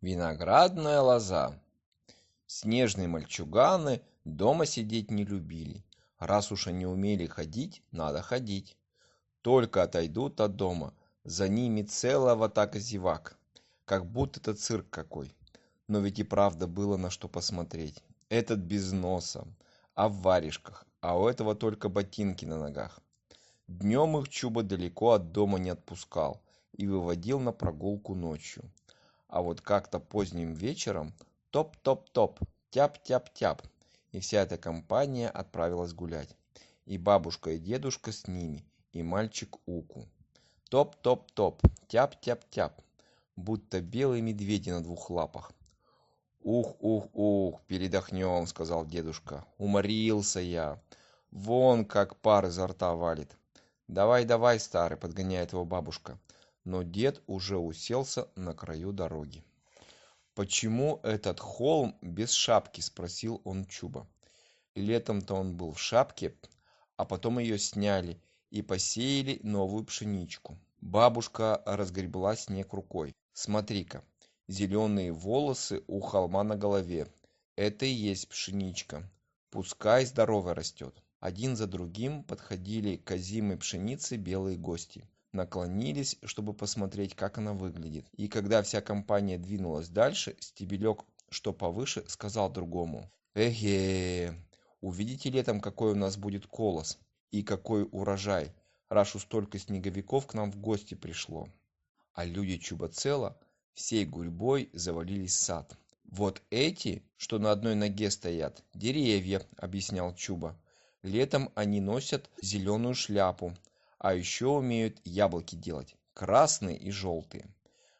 Виноградная лоза. Снежные мальчуганы дома сидеть не любили. Раз уж они умели ходить, надо ходить. Только отойдут от дома, за ними целого так зевак, как будто это цирк какой. Но ведь и правда было на что посмотреть. Этот без носа, а в варежках, а у этого только ботинки на ногах. Днем их Чуба далеко от дома не отпускал и выводил на прогулку ночью а вот как-то поздним вечером топ-топ-топ, тяп-тяп-тяп, и вся эта компания отправилась гулять. И бабушка, и дедушка с ними, и мальчик Уку. Топ-топ-топ, тяп-тяп-тяп, будто белые медведи на двух лапах. «Ух-ух-ух, передохнем», — сказал дедушка. «Уморился я. Вон как пар изо рта валит». «Давай-давай, старый», — подгоняет его бабушка но дед уже уселся на краю дороги. Почему этот холм без шапки спросил он чуба. Летом-то он был в шапке а потом ее сняли и посеяли новую пшеничку. Бабушка разгребла снег рукой. Смотри-ка зеленые волосы у холма на голове. Это и есть пшеничка. Пускай здорово растет один за другим подходили к озимой пшенице белые гости наклонились чтобы посмотреть как она выглядит. И когда вся компания двинулась дальше стебелек что повыше сказал другому. Эге увидите летом какой у нас будет колос и какой урожай раз уж столько снеговиков к нам в гости пришло а люди чубацела всей гурьбой завалились в сад. Вот эти что на одной ноге стоят деревья объяснял чуба. Летом они носят зеленую шляпу а еще умеют яблоки делать красные и желтые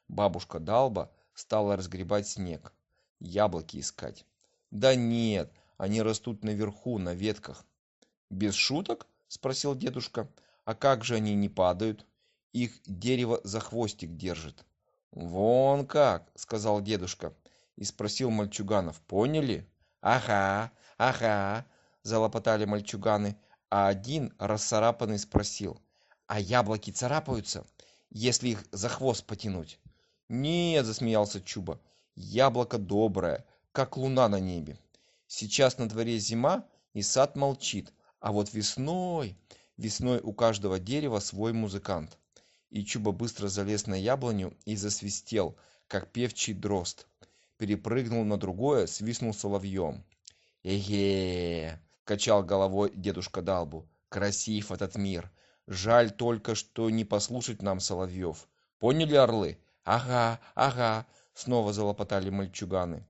бабушка далба стала разгребать снег яблоки искать. Да нет они растут наверху на ветках без шуток спросил дедушка. А как же они не падают? Их дерево за хвостик держит вон как сказал дедушка и спросил мальчуганов. Поняли? Ага ага залопотали мальчуганы. А один расцарапанный спросил а яблоки царапаются если их за хвост потянуть. Нет засмеялся чуба. Яблоко доброе как луна на небе. Сейчас на дворе зима и сад молчит а вот весной весной у каждого дерева свой музыкант. И чуба быстро залез на яблоню и засвистел как певчий дрозд. Перепрыгнул на другое свистнул соловьем эге качал головой дедушка далбу. Красив этот мир жаль только что не послушать нам соловьев поняли орлы? Ага ага снова залопотали мальчуганы.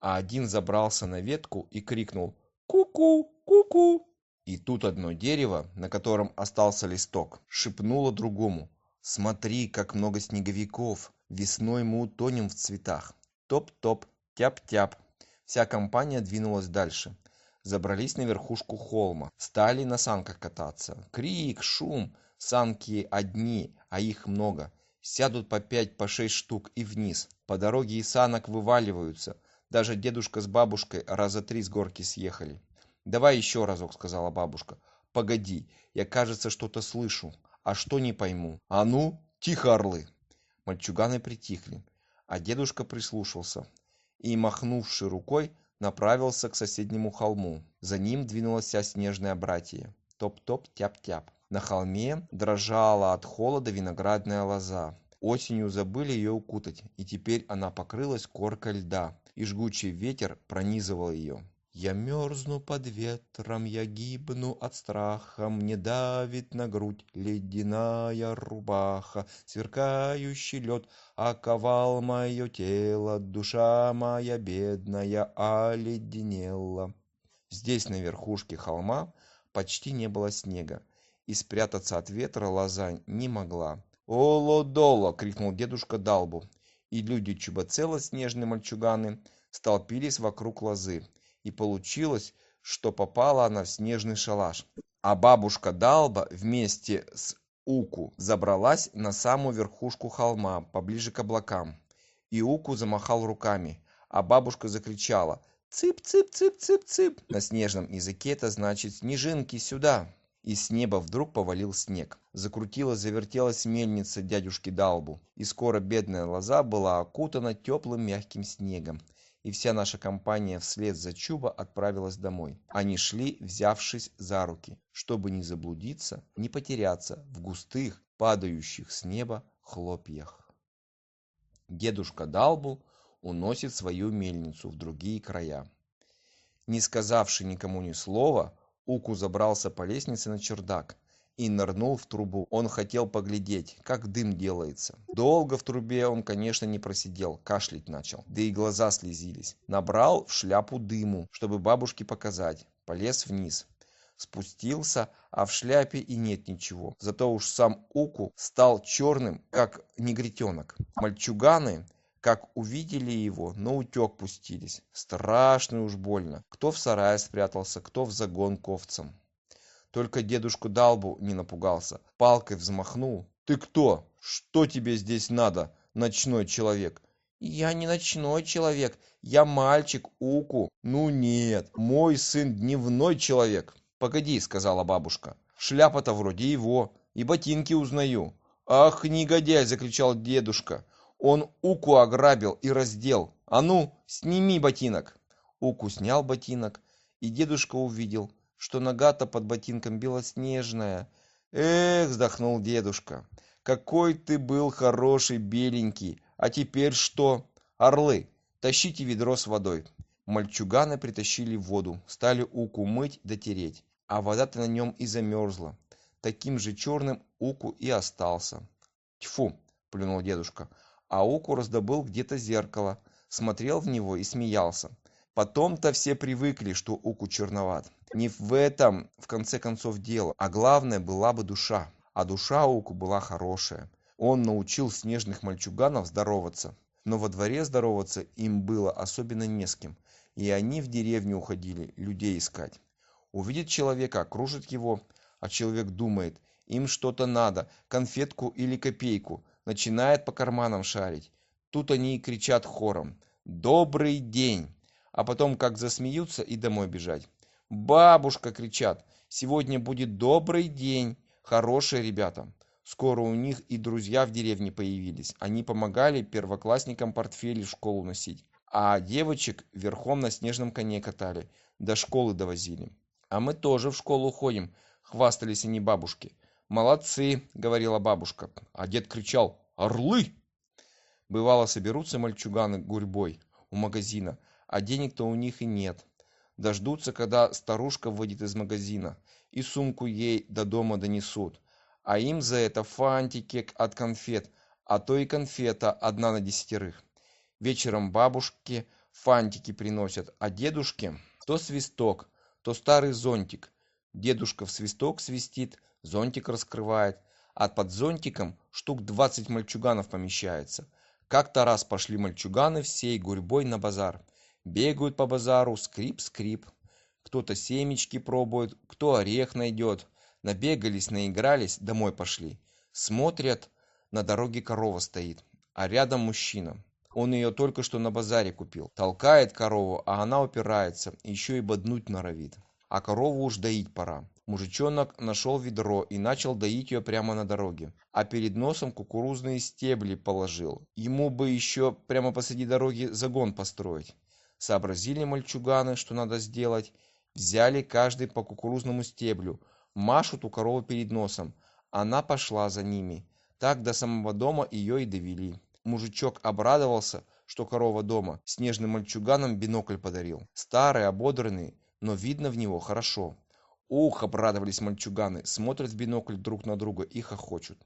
А один забрался на ветку и крикнул ку-ку ку-ку и тут одно дерево на котором остался листок шепнуло другому смотри как много снеговиков. Весной мы утонем в цветах. Топ-топ тяп-тяп вся компания двинулась дальше забрались на верхушку холма стали на санках кататься. Крик шум санки одни а их много. Сядут по пять по шесть штук и вниз. По дороге из санок вываливаются. Даже дедушка с бабушкой раза три с горки съехали. Давай еще разок сказала бабушка. Погоди я кажется что-то слышу. А что не пойму? А ну тихо орлы! Мальчуганы притихли. А дедушка прислушался и махнувши рукой направился к соседнему холму. За ним двинулась вся снежная братья. Топ топ тяп тяп на холме дрожала от холода виноградная лоза. Осенью забыли ее укутать и теперь она покрылась коркой льда и жгучий ветер пронизывал ее я мерзну под ветром я гибну от страха мне давит на грудь ледяная рубаха сверкающий лед оковал мое тело душа моя бедная оледенела здесь на верхушке холма почти не было снега и спрятаться от ветра лоза не могла. Оло-доло крикнул дедушка далбу и люди чубацела снежные мальчуганы столпились вокруг лозы и получилось что попала она в снежный шалаш. А бабушка далба вместе с уку забралась на самую верхушку холма поближе к облакам. И уку замахал руками а бабушка закричала цып цып цып цып цып! На снежном языке это значит снежинки сюда! И с неба вдруг повалил снег. Закрутилась-завертелась мельница дядюшки Далбу, и скоро бедная лоза была окутана теплым мягким снегом, и вся наша компания вслед за Чуба отправилась домой. Они шли, взявшись за руки, чтобы не заблудиться, не потеряться в густых, падающих с неба хлопьях. Дедушка Далбу уносит свою мельницу в другие края. Не сказавши никому ни слова, Уку забрался по лестнице на чердак и нырнул в трубу. Он хотел поглядеть, как дым делается. Долго в трубе он, конечно, не просидел, кашлять начал, да и глаза слезились. Набрал в шляпу дыму, чтобы бабушке показать. Полез вниз. Спустился, а в шляпе и нет ничего. Зато уж сам Уку стал черным, как негритенок. Мальчуганы как увидели его наутек пустились страшно уж больно кто в сарае спрятался кто в загон к овцам только дедушку далбу не напугался. Палкой взмахнул. Ты кто? Что тебе здесь надо ночной человек? Я не ночной человек. Я мальчик уку ну нет мой сын дневной человек погоди сказала бабушка. Шляпа то вроде его. И ботинки узнаю ах негодяй закричал дедушка. Он Уку ограбил и раздел. А ну, сними ботинок. Уку снял ботинок, и дедушка увидел, что нога-то под ботинком белоснежная. Эх, вздохнул дедушка, какой ты был хороший беленький. А теперь что? Орлы, тащите ведро с водой. Мальчуганы притащили воду, стали Уку мыть да тереть. А вода-то на нем и замерзла. Таким же черным Уку и остался. Тьфу, плюнул дедушка, а Уку раздобыл где-то зеркало, смотрел в него и смеялся. Потом-то все привыкли, что Уку черноват. Не в этом, в конце концов, дело, а главное была бы душа. А душа Уку была хорошая. Он научил снежных мальчуганов здороваться. Но во дворе здороваться им было особенно не с кем. И они в деревню уходили людей искать. Увидит человека, окружит его, а человек думает, им что-то надо, конфетку или копейку, начинает по карманам шарить. Тут они и кричат хором «Добрый день!», а потом как засмеются и домой бежать. «Бабушка!» кричат «Сегодня будет добрый день!» Хорошие ребята. Скоро у них и друзья в деревне появились. Они помогали первоклассникам портфели в школу носить. А девочек верхом на снежном коне катали. До школы довозили. А мы тоже в школу ходим, хвастались они бабушке молодцы говорила бабушка а дед кричал орлы бывало соберутся мальчуганы гурьбой у магазина а денег то у них и нет дождутся когда старушка выйдет из магазина и сумку ей до дома донесут. А им за это фантики от конфет а то и конфета одна на десятерых. Вечером бабушке фантики приносят а дедушке то свисток то старый зонтик. Дедушка в свисток свистит зонтик раскрывает а под зонтиком штук двадцать мальчуганов помещается. Как-то раз пошли мальчуганы всей гурьбой на базар бегают по базару скрип скрип. Кто-то семечки пробует кто орех найдет. Набегались наигрались домой пошли. Смотрят на дороге корова стоит а рядом мужчина. Он ее только что на базаре купил. Толкает корову а она упирается еще и боднуть норовит. А корову уж доить пора. Мужичонок нашел ведро и начал доить ее прямо на дороге. А перед носом кукурузные стебли положил. Ему бы еще прямо посреди дороги загон построить сообразили мальчуганы что надо сделать. Взяли каждый по кукурузному стеблю машут у коровы перед носом. Она пошла за ними. Так до самого дома ее и довели. Мужичок обрадовался что корова дома снежным мальчуганам бинокль подарил. Старый ободранный но видно в него хорошо. Ух обрадовались мальчуганы смотрят в бинокль друг на друга и хохочут.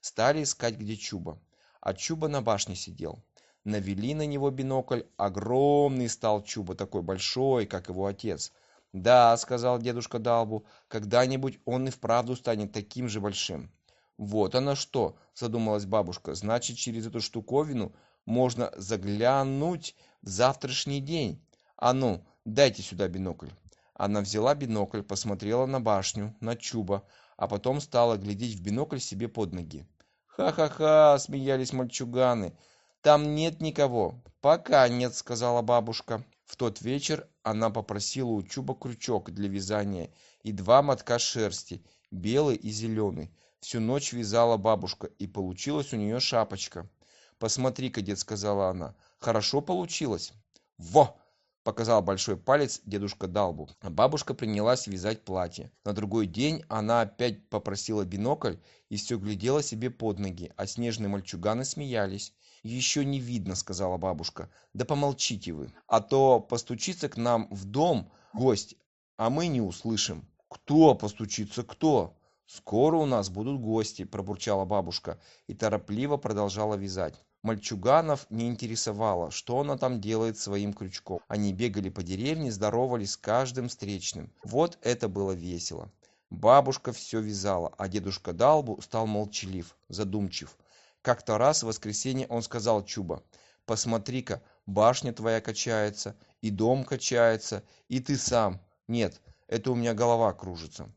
Стали искать где чуба. А чуба на башне сидел навели на него бинокль огромный стал чуба такой большой как его отец. Да сказал дедушка далбу когда-нибудь он и вправду станет таким же большим вот оно что задумалась бабушка значит через эту штуковину можно заглянуть в завтрашний день а ну дайте сюда бинокль она взяла бинокль посмотрела на башню на чуба а потом стала глядеть в бинокль себе под ноги. Ха-ха-ха смеялись мальчуганы там нет никого пока нет сказала бабушка В тот вечер она попросила у Чуба крючок для вязания и два мотка шерсти, белый и зеленый. Всю ночь вязала бабушка, и получилась у нее шапочка. «Посмотри-ка, дед», — сказала она, — «хорошо получилось». «Во!» — показал большой палец дедушка Далбу. А бабушка принялась вязать платье. На другой день она опять попросила бинокль и все глядела себе под ноги, а снежные мальчуганы смеялись. «Еще не видно», — сказала бабушка. «Да помолчите вы, а то постучится к нам в дом гость, а мы не услышим». «Кто постучится, кто?» скоро у нас будут гости пробурчала бабушка и торопливо продолжала вязать мальчуганов не интересовало что она там делает своим крючком они бегали по деревне здоровались с каждым встречным вот это было весело бабушка все вязала а дедушка далбу стал молчалив задумчив как-то раз в воскресенье он сказал чуба посмотри-ка башня твоя качается и дом качается и ты сам. Нет это у меня голова кружится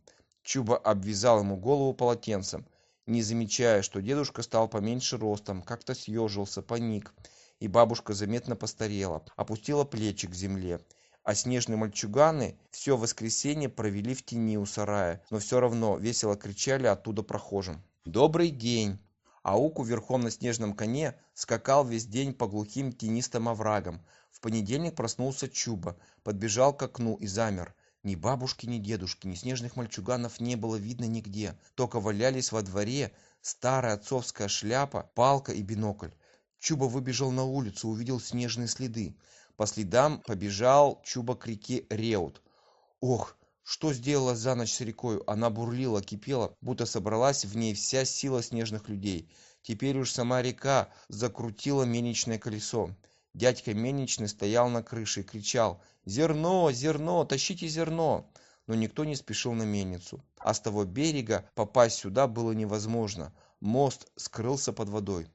чуба обвязал ему голову полотенцем не замечая что дедушка стал поменьше ростом как-то съежился поник и бабушка заметно постарела опустила плечи к земле. А снежные мальчуганы все воскресенье провели в тени у сарая но все равно весело кричали оттуда прохожим. Добрый день ауку верхом на снежном коне скакал весь день по глухим тенистым оврагам. В понедельник проснулся чуба подбежал к окну и замер. Ни бабушки ни дедушки ни снежных мальчуганов не было видно нигде. Только валялись во дворе старая отцовская шляпа палка и бинокль. Чуба выбежал на улицу увидел снежные следы. По следам побежал чуба к реке реут. Ох что сделала за ночь с рекой? Она бурлила кипела будто собралась в ней вся сила снежных людей. Теперь уж сама река закрутила мельничное колесо. Дядька мельничный стоял на крыше и кричал зерно зерно тащите зерно! Но никто не спешил на мельницу. А с того берега попасть сюда было невозможно. Мост скрылся под водой.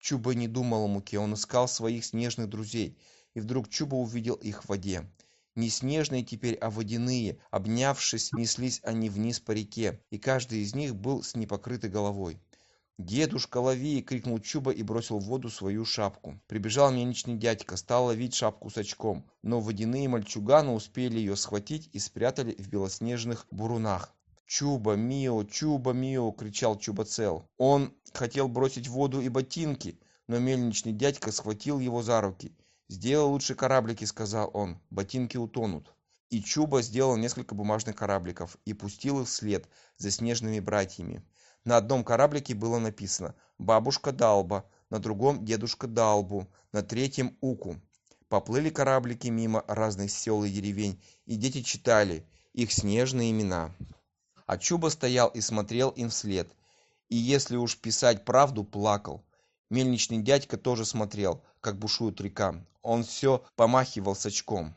Чуба не думал о муке он искал своих снежных друзей. И вдруг чуба увидел их в воде не снежные теперь а водяные. Обнявшись неслись они вниз по реке и каждый из них был с непокрытой головой. Дедушка лови крикнул чуба и бросил в воду свою шапку. Прибежал мельничный дядька стал ловить шапку с очком но водяные мальчуганы успели ее схватить и спрятали в белоснежных бурунах. Чуба мио! Чуба мио кричал чубацел он хотел бросить в воду и ботинки но мельничный дядька схватил его за руки сделай лучше кораблики сказал он. Ботинки утонут и чуба сделал несколько бумажных корабликов и пустил их вслед за снежными братьями. На одном кораблике было написано бабушка далба на другом дедушка далбу на третьем уку поплыли кораблики мимо разных сел и деревень и дети читали их снежные имена. А чуба стоял и смотрел им вслед. И если уж писать правду плакал мельничный дядька тоже смотрел как бушует река. Он все помахивал с очком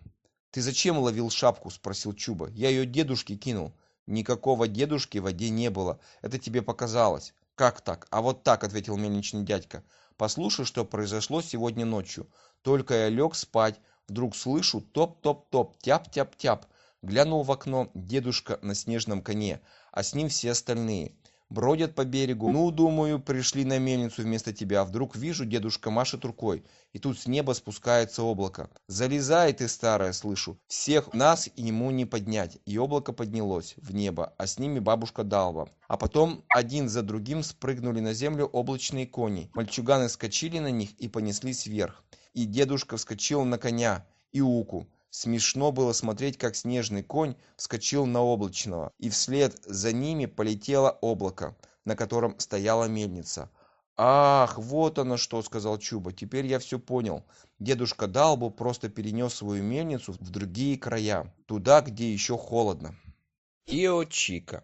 ты зачем ловил шапку спросил чуба. Я ее дедушке кинул никакого дедушки в воде не было. Это тебе показалось как так? А вот так ответил мельничный дядька. Послушай что произошло сегодня ночью. Только я лег спать. Вдруг слышу топ топ топ тяп тяп тяп глянул в окно дедушка на снежном коне а с ним все остальные бродят по берегу. Ну думаю пришли на мельницу вместо тебя. Вдруг вижу дедушка машет рукой и тут с неба спускается облако. Залезай ты старая слышу. Всех нас ему не поднять. И облако поднялось в небо а с ними бабушка далва. А потом один за другим спрыгнули на землю облачные кони. Мальчуганы скочили на них и понеслись вверх. И дедушка вскочил на коня и уку смешно было смотреть как снежный конь вскочил на облачного и вслед за ними полетело облако на котором стояла мельница. Ах вот оно что сказал чуба теперь я все понял. Дедушка далбу просто перенес свою мельницу в другие края туда где еще холодно ио чика!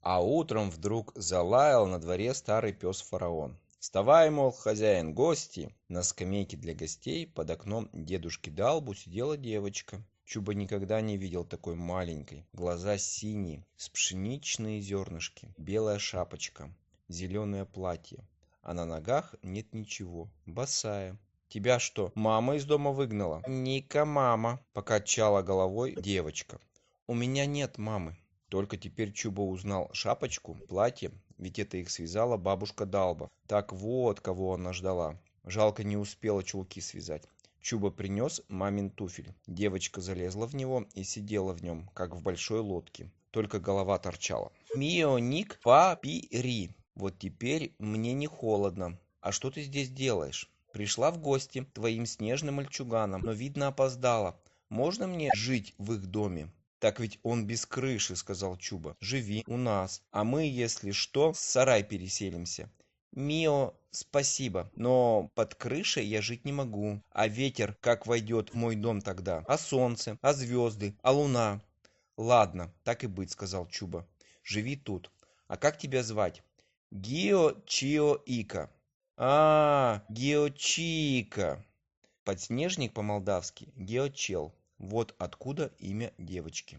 А утром вдруг залаял на дворе старый пес фараон вставай мол хозяин гости. На скамейке для гостей под окном дедушки далбу сидела девочка. Чуба никогда не видел такой маленькой. Глаза синие с пшеничные зернышки белая шапочка зеленое платье. А на ногах нет ничего босая. Тебя что мама из дома выгнала? Ника мама покачала головой девочка. У меня нет мамы только теперь чуба узнал шапочку платье ведь это их связала бабушка далба. Так вот кого она ждала. Жалко не успела чулки связать. Чуба принес мамин туфель. Девочка залезла в него и сидела в нем как в большой лодке. Только голова торчала. Мио ник па пи ри вот теперь мне не холодно. А что ты здесь делаешь? Пришла в гости твоим снежным мальчуганам но видно опоздала. Можно мне жить в их доме так ведь он без крыши сказал чуба. Живи у нас а мы если что в сарай переселимся мио спасибо но под крышей я жить не могу а ветер как войдет в мой дом тогда а солнце а звезды а луна ладно так и быть сказал чуба. Живи тут. А как тебя звать? Гио чио ика а гио чика подснежник по-молдавски. Геочел вот откуда имя девочки.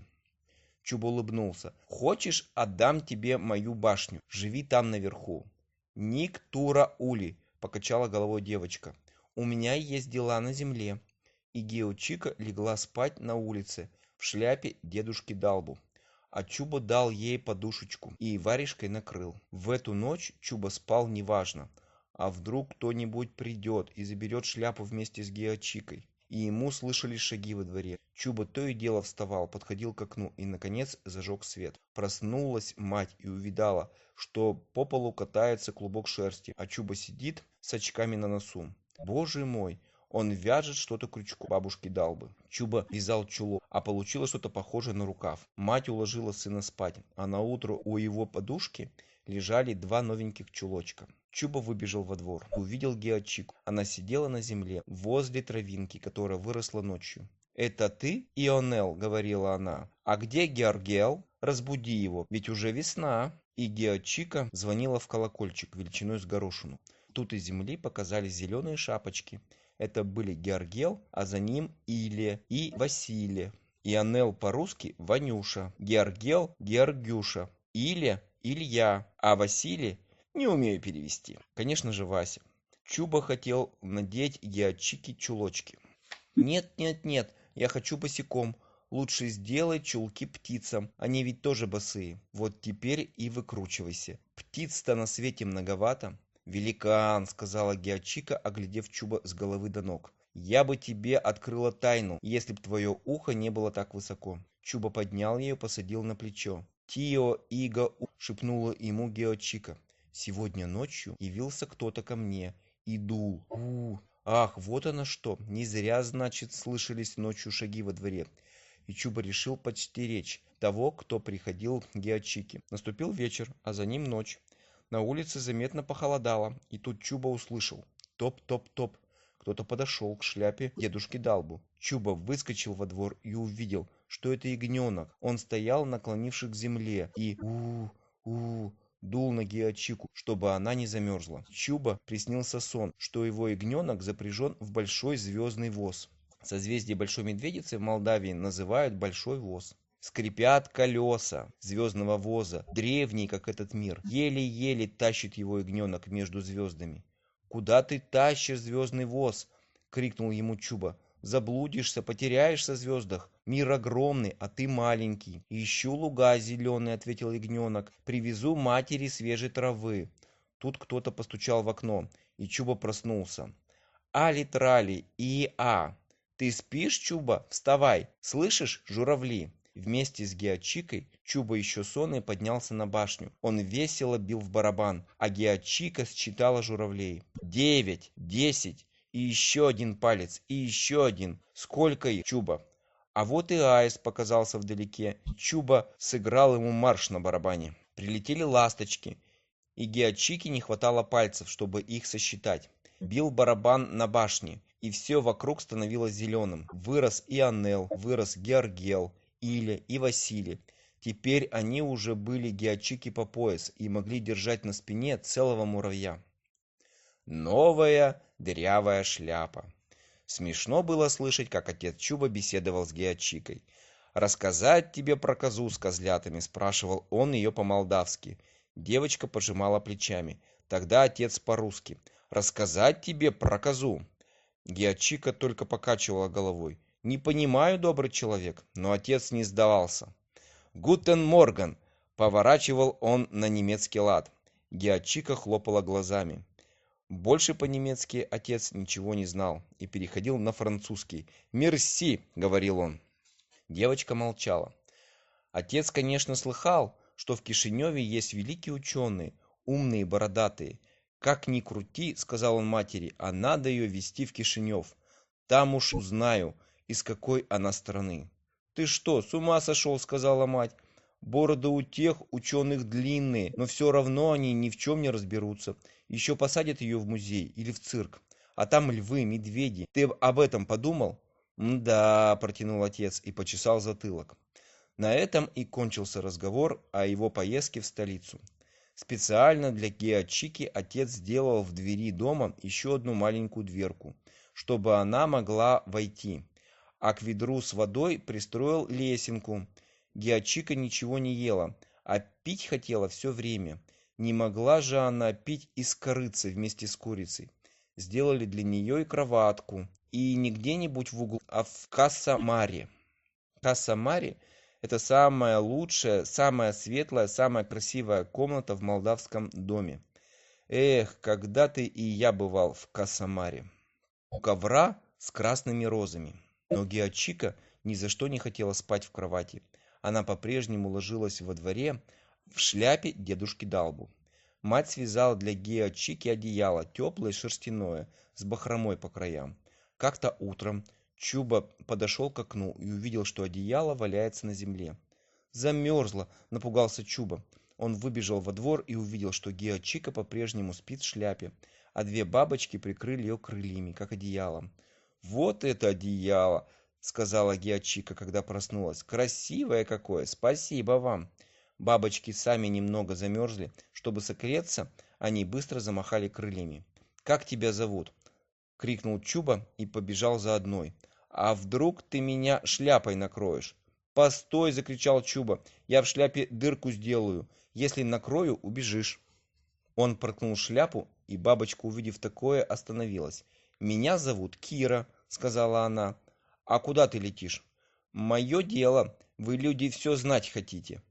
Чуба улыбнулся. Хочешь отдам тебе мою башню? Живи там наверху ник тура ули покачала головой девочка. У меня есть дела на земле и геочика легла спать на улице в шляпе дедушки далбу. А чуба дал ей подушечку и варежкой накрыл. В эту ночь чуба спал неважно. А вдруг кто-нибудь придет и заберет шляпу вместе с геочикой и ему слышались шаги во дворе. Чуба то и дело вставал подходил к окну и наконец зажег свет. Проснулась мать и увидала что по полу катается клубок шерсти а чуба сидит с очками на носу. Боже мой он вяжет что-то крючком бабушке дал бы чуба вязал чулок а получилось что-то похожее на рукав. Мать уложила сына спать а на утро у его подушки лежали два новеньких чулочка. Чуба выбежал во двор увидел геочику она сидела на земле возле травинки которая выросла ночью. Это ты ионел говорила она. А где георгел? Разбуди его ведь уже весна и геочика звонила в колокольчик величиной с горошину. Тут из земли показались зеленые шапочки. Это были георгел а за ним иле и василий ионел по-русски ванюша. Георгел георгюша. Иле илья а василий не умею перевести. Конечно же вася. Чуба хотел надеть геочики чулочки. Нет нет нет я хочу босиком. Лучше сделай чулки птицам. Они ведь тоже босые. Вот теперь и выкручивайся. Птиц-то на свете многовато. Великан сказала геочика оглядев чуба с головы до ног. Я бы тебе открыла тайну если б твое ухо не было так высоко. Чуба поднял ее посадил на плечо тио иго шепнула ему геочика. Сегодня ночью явился кто-то ко мне. И дул у ах вот оно что. Не зря значит слышались ночью шаги во дворе и чуба решил подстеречь того кто приходил к геочике. Наступил вечер а за ним ночь. На улице заметно похолодало и тут чуба услышал. Топ топ топ. Кто-то подошел к шляпе дедушки далбу. Чуба выскочил во двор и увидел что это ягненок. Он стоял наклонившись к земле и у у дул на геочику чтобы она не замерзла. Чуба приснился сон что его ягненок запряжен в большой звездный воз. Созвездие большой медведицы в молдавии называют большой воз скрипят колеса звездного воза древний как этот мир. Еле-еле тащит его ягненок между звездами. Куда ты тащишь звездный воз крикнул ему чуба. Заблудишься потеряешься в звездах мир огромный а ты маленький. Ищу луга зеленые ответил ягненок. Привезу матери свежей травы тут кто-то постучал в окно и чуба проснулся. Али трали и а ты спишь чуба? Вставай. Слышишь журавли? Вместе с геочикой чуба еще сонный поднялся на башню. Он весело бил в барабан а геочика считала журавлей. Девять десять и еще один палец и еще один. Сколько их чуба а вот и аист показался вдалеке. Чуба сыграл ему марш на барабане. Прилетели ласточки и геочике не хватало пальцев чтобы их сосчитать. Бил барабан на башне и все вокруг становилось зеленым вырос и анел вырос георгел иля и василий. Теперь они уже были геочики по пояс и могли держать на спине целого муравья. Новая дырявая шляпа смешно было слышать как отец чуба беседовал с геочикой рассказать тебе про козу с козлятами спрашивал он ее по-молдавски. Девочка пожимала плечами. Тогда отец по-русски. Рассказать тебе про козу? Геочика только покачивала головой. Не понимаю добрый человек но отец не сдавался гутен морган поворачивал он на немецкий лад. Геочика хлопала глазами Больше по-немецки отец ничего не знал и переходил на французский. «Мерси!» — говорил он. Девочка молчала. Отец, конечно, слыхал, что в Кишиневе есть великие ученые, умные бородатые. «Как ни крути, — сказал он матери, — а надо ее везти в Кишинев. Там уж узнаю, из какой она страны». «Ты что, с ума сошел?» — сказала мать. Бороды у тех ученых длинные, но все равно они ни в чем не разберутся. Еще посадят ее в музей или в цирк. А там львы, медведи. Ты об этом подумал? Да, протянул отец и почесал затылок. На этом и кончился разговор о его поездке в столицу. Специально для Геочики отец сделал в двери дома еще одну маленькую дверку, чтобы она могла войти, а к ведру с водой пристроил лесенку, Гиачика ничего не ела, а пить хотела все время. Не могла же она пить из корыцы вместе с курицей. Сделали для нее и кроватку. И не где-нибудь в углу, а в Кассамаре. Кассамаре – это самая лучшая, самая светлая, самая красивая комната в молдавском доме. Эх, когда-то и я бывал в Кассамаре. У ковра с красными розами. Но Гиачика ни за что не хотела спать в кровати – она по-прежнему ложилась во дворе в шляпе дедушки Далбу. Мать связала для Гео Чики одеяло, теплое шерстяное, с бахромой по краям. Как-то утром Чуба подошел к окну и увидел, что одеяло валяется на земле. «Замерзла!» – напугался Чуба. Он выбежал во двор и увидел, что Гео Чика по-прежнему спит в шляпе, а две бабочки прикрыли ее крыльями, как одеялом. «Вот это одеяло!» Сказала гиачика когда проснулась. Красивое какое! Спасибо вам! Бабочки сами немного замерзли. Чтобы согреться они быстро замахали крыльями. Как тебя зовут крикнул чуба и побежал за одной. А вдруг ты меня шляпой накроешь? Постой закричал чуба. Я в шляпе дырку сделаю. Если накрою убежишь он проткнул шляпу и бабочка увидев такое остановилась. Меня зовут кира сказала она а куда ты летишь? Мое дело. Вы люди все знать хотите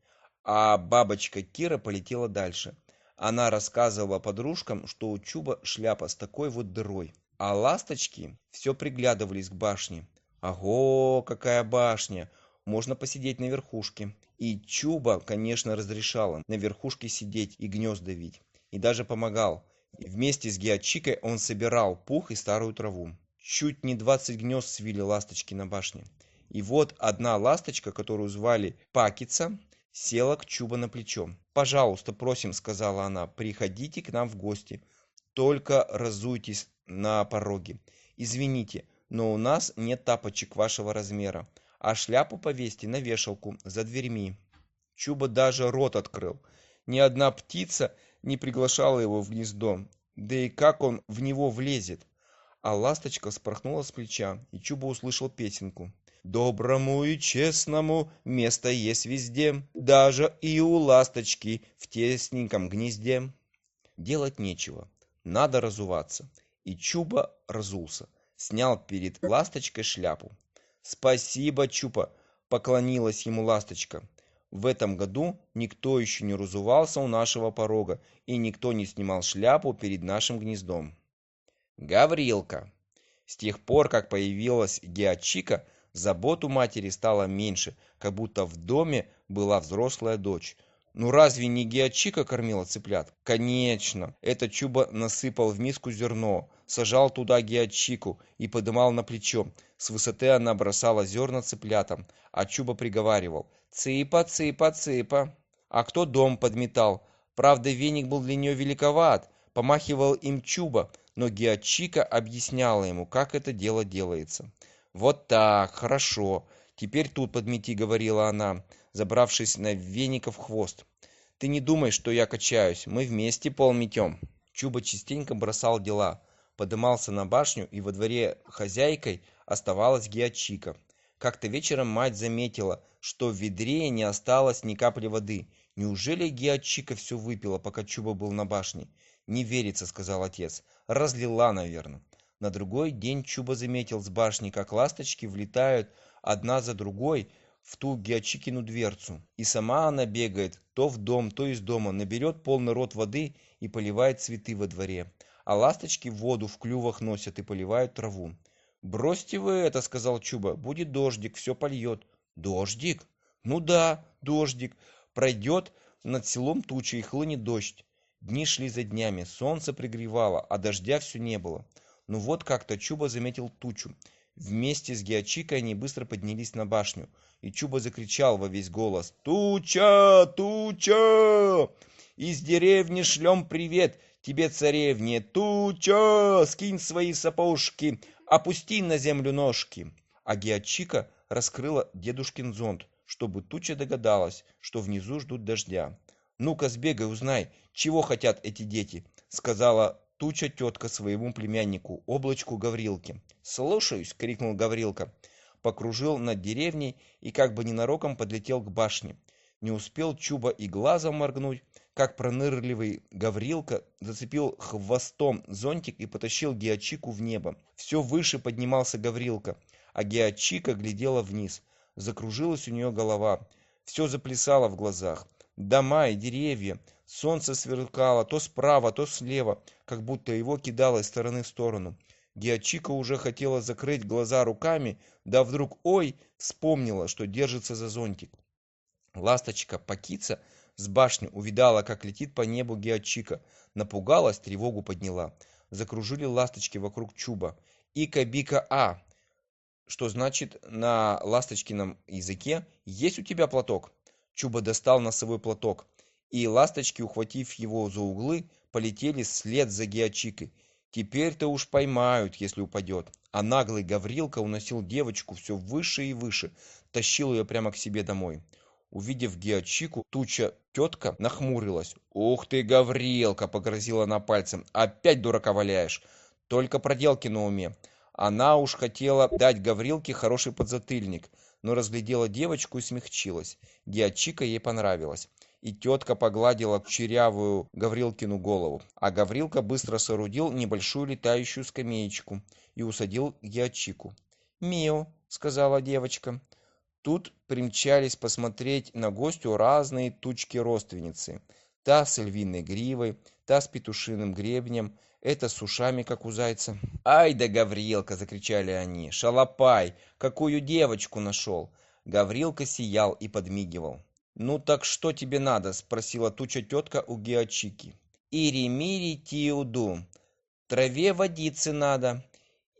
а бабочка кира полетела дальше. Она рассказывала подружкам что у чуба шляпа с такой вот дырой. А ласточки все приглядывались к башне. Ого какая башня! Можно посидеть на верхушке и чуба конечно разрешал им на верхушке сидеть и гнезда вить. И даже помогал. Вместе с геочикой он собирал пух и старую траву чуть не двадцать гнезд свили ласточки на башне. И вот одна ласточка которую звали пакица села к чуба на плечо. Пожалуйста просим сказала она приходите к нам в гости. Только разуйтесь на пороге. Извините но у нас нет тапочек вашего размера. А шляпу повесьте на вешалку за дверьми чуба даже рот открыл. Ни одна птица не приглашала его в гнездо. Да и как он в него влезет а ласточка спорхнула с плеча и чуба услышал песенку. Доброму и честному место есть везде даже и у ласточки в тесненьком гнезде делать нечего надо разуваться. И чуба разулся снял перед ласточкой шляпу. Спасибо чупа поклонилась ему ласточка. В этом году никто еще не разувался у нашего порога и никто не снимал шляпу перед нашим гнездом гаврилка. С тех пор как появилась геочика забот у матери стало меньше как будто в доме была взрослая дочь. Ну разве не геочика кормила цыплят? Конечно это чуба насыпал в миску зерно сажал туда геочику и подымал на плечо. С высоты она бросала зерна цыплятам а чуба приговаривал цыпа цыпа цыпа а кто дом подметал? Правда веник был для нее великоват помахивал им чуба но гиачика объясняла ему как это дело делается. Вот так хорошо. Теперь тут подмети говорила она забравшись на веников хвост. Ты не думай что я качаюсь. Мы вместе пол метем чуба частенько бросал дела подымался на башню и во дворе хозяйкой оставалась гиачика как-то вечером мать заметила что в ведре не осталось ни капли воды. Неужели гиачика все выпила пока чуба был на башне не верится сказал отец. Разлила наверное на другой день чуба заметил с башни как ласточки влетают одна за другой в ту геочикину дверцу. И сама она бегает то в дом то из дома наберет полный рот воды и поливает цветы во дворе. А ласточки воду в клювах носят и поливают траву. Бросьте вы это сказал чуба будет дождик все польет дождик? Ну да дождик. Пройдет над селом туча и хлынет дождь дни шли за днями солнце пригревало а дождя все не было. Ну вот как-то чуба заметил тучу. Вместе с гиачикой они быстро поднялись на башню. И чуба закричал во весь голос. Туча! Туча! Из деревни шлем привет! Тебе царевне туча! Скинь свои сапожки опусти на землю ножки! А гиачика раскрыла дедушкин зонт чтобы туча догадалась что внизу ждут дождя ну ка сбегай узнай чего хотят эти дети сказала туча тетка своему племяннику облачку гаврилке. Слушаюсь крикнул гаврилка. Покружил над деревней и как бы ненароком подлетел к башне. Не успел чуба и глазом моргнуть как пронырливый гаврилка зацепил хвостом зонтик и потащил геочику в небо. Все выше поднимался гаврилка а геочика глядела вниз. Закружилась у нее голова. Все заплясало в глазах дома и деревья. Солнце сверкало то справа то слева как будто его кидало из стороны в сторону. Гиачика уже хотела закрыть глаза руками да вдруг ой! вспомнила что держится за зонтик. Ласточка пакица с башни увидала как летит по небу гиачика напугалась тревогу подняла. Закружили ласточки вокруг чуба. Ика бика а что значит на ласточкином языке? Есть у тебя платок чуба достал носовой платок и ласточки ухватив его за углы полетели вслед за гиачикой теперь-то уж поймают если упадет. А наглый гаврилка уносил девочку все выше и выше тащил ее прямо к себе домой. Увидев гиачику туча тетка нахмурилась. Ух ты гаврилка погрозила она пальцем. Опять дурака валяешь! Только проделки на уме! Она уж хотела дать гаврилке хороший подзатыльник но разглядела девочку и смягчилась. Гиачика ей понравилась и тетка погладила кучерявую гаврилкину голову а гаврилка быстро соорудил небольшую летающую скамеечку и усадил гиачику мио сказала девочка. Тут примчались посмотреть на гостю разные тучки родственницы. Та с львиной гривой та с петушиным гребнем это с ушами как у зайца ай да гаврилка закричали они. Шалопай! Какую девочку нашел? Гаврилка сиял и подмигивал. Ну так что тебе надо спросила туча тетка у геочики. Ири мири тиуду. Траве водицы надо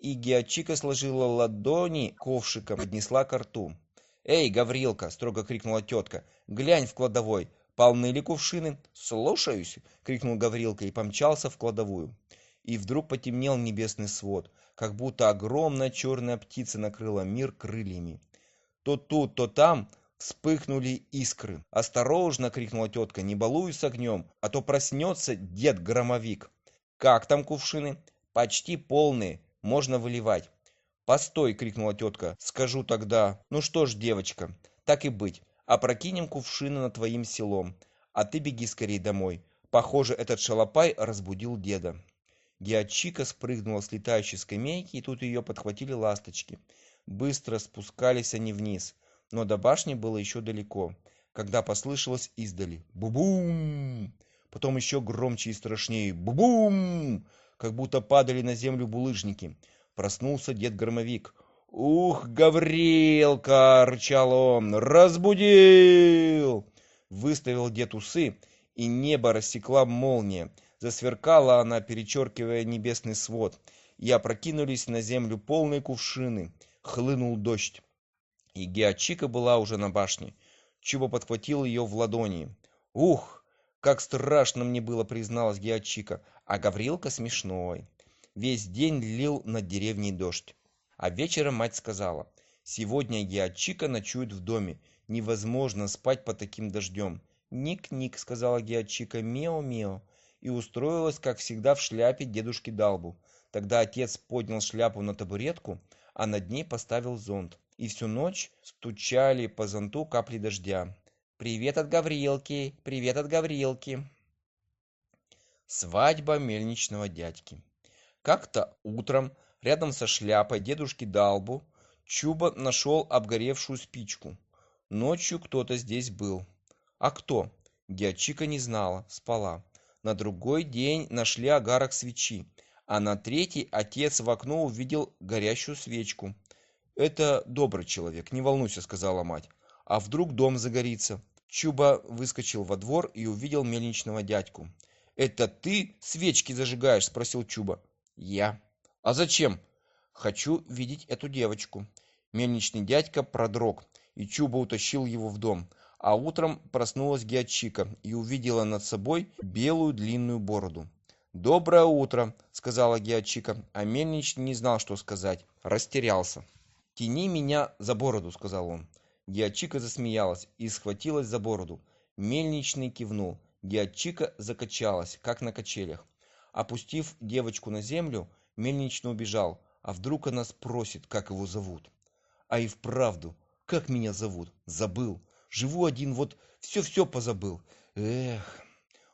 и геочика сложила ладони ковшиком поднесла к рту. Эй гаврилка строго крикнула тетка. Глянь в кладовой полны ли кувшины? Слушаюсь крикнул гаврилка и помчался в кладовую. И вдруг потемнел небесный свод как будто огромная черная птица накрыла мир крыльями. То тут то там вспыхнули искры. Осторожно крикнула тетка. Не балуй с огнем а то проснется дед громовик как там кувшины? Почти полные можно выливать постой крикнула тетка. Скажу тогда ну что ж девочка так и быть опрокинем кувшины над твоим селом. А ты беги скорей домой. Похоже этот шалопай разбудил деда гиачика спрыгнула с летающей скамейки и тут ее подхватили ласточки. Быстро спускались они вниз но до башни было еще далеко когда послышалось издали бу-бум! Потом еще громче и страшнее бу-бум! как будто падали на землю булыжники. Проснулся дед громовик ух гаврилка рычал он. Разбудил выставил дед усы и небо рассекла молния. Засверкала она перечеркивая небесный свод. И опрокинулись на землю полные кувшины. Хлынул дождь. И геочика была уже на башне чуба подхватил ее в ладони. Ух как страшно мне было призналась геочика. А гаврилка смешной. Весь день лил над деревней дождь а вечером мать сказала сегодня геочика ночует в доме. Невозможно спать под таким дождем ник ник сказала геочика мео мео и устроилась как всегда в шляпе дедушки далбу. Тогда отец поднял шляпу на табуретку а над ней поставил зонт. И всю ночь стучали по зонту капли дождя. Привет от гаврилки привет от гаврилки свадьба мельничного дядьки. Как-то утром рядом со шляпой дедушки далбу чуба нашел обгоревшую спичку ночью кто то здесь был а кто дьячика не знала спала На другой день нашли агарок свечи, а на третий отец в окно увидел горящую свечку. «Это добрый человек, не волнуйся», — сказала мать. «А вдруг дом загорится?» Чуба выскочил во двор и увидел мельничного дядьку. «Это ты свечки зажигаешь?» — спросил Чуба. «Я». «А зачем?» «Хочу видеть эту девочку». Мельничный дядька продрог, и Чуба утащил его в дом. А утром проснулась Гиачика и увидела над собой белую длинную бороду. «Доброе утро», — сказала Гиачика, а мельничный не знал, что сказать. Растерялся. «Тяни меня за бороду», — сказал он. Гиачика засмеялась и схватилась за бороду. Мельничный кивнул. Гиачика закачалась, как на качелях. Опустив девочку на землю, мельничный убежал. А вдруг она спросит, как его зовут? А и вправду, как меня зовут? Забыл. Живу один, вот все-все позабыл. Эх.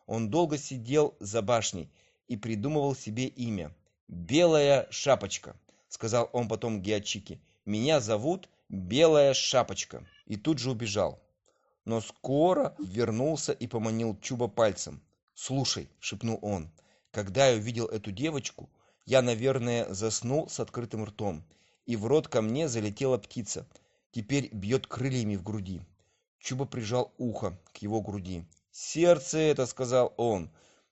Он долго сидел за башней и придумывал себе имя. «Белая шапочка», — сказал он потом Геочике. «Меня зовут Белая шапочка». И тут же убежал. Но скоро вернулся и поманил Чуба пальцем. «Слушай», — шепнул он, — «когда я увидел эту девочку, я, наверное, заснул с открытым ртом, и в рот ко мне залетела птица. Теперь бьет крыльями в груди. Чуба прижал ухо к его груди. «Сердце это!» — сказал он.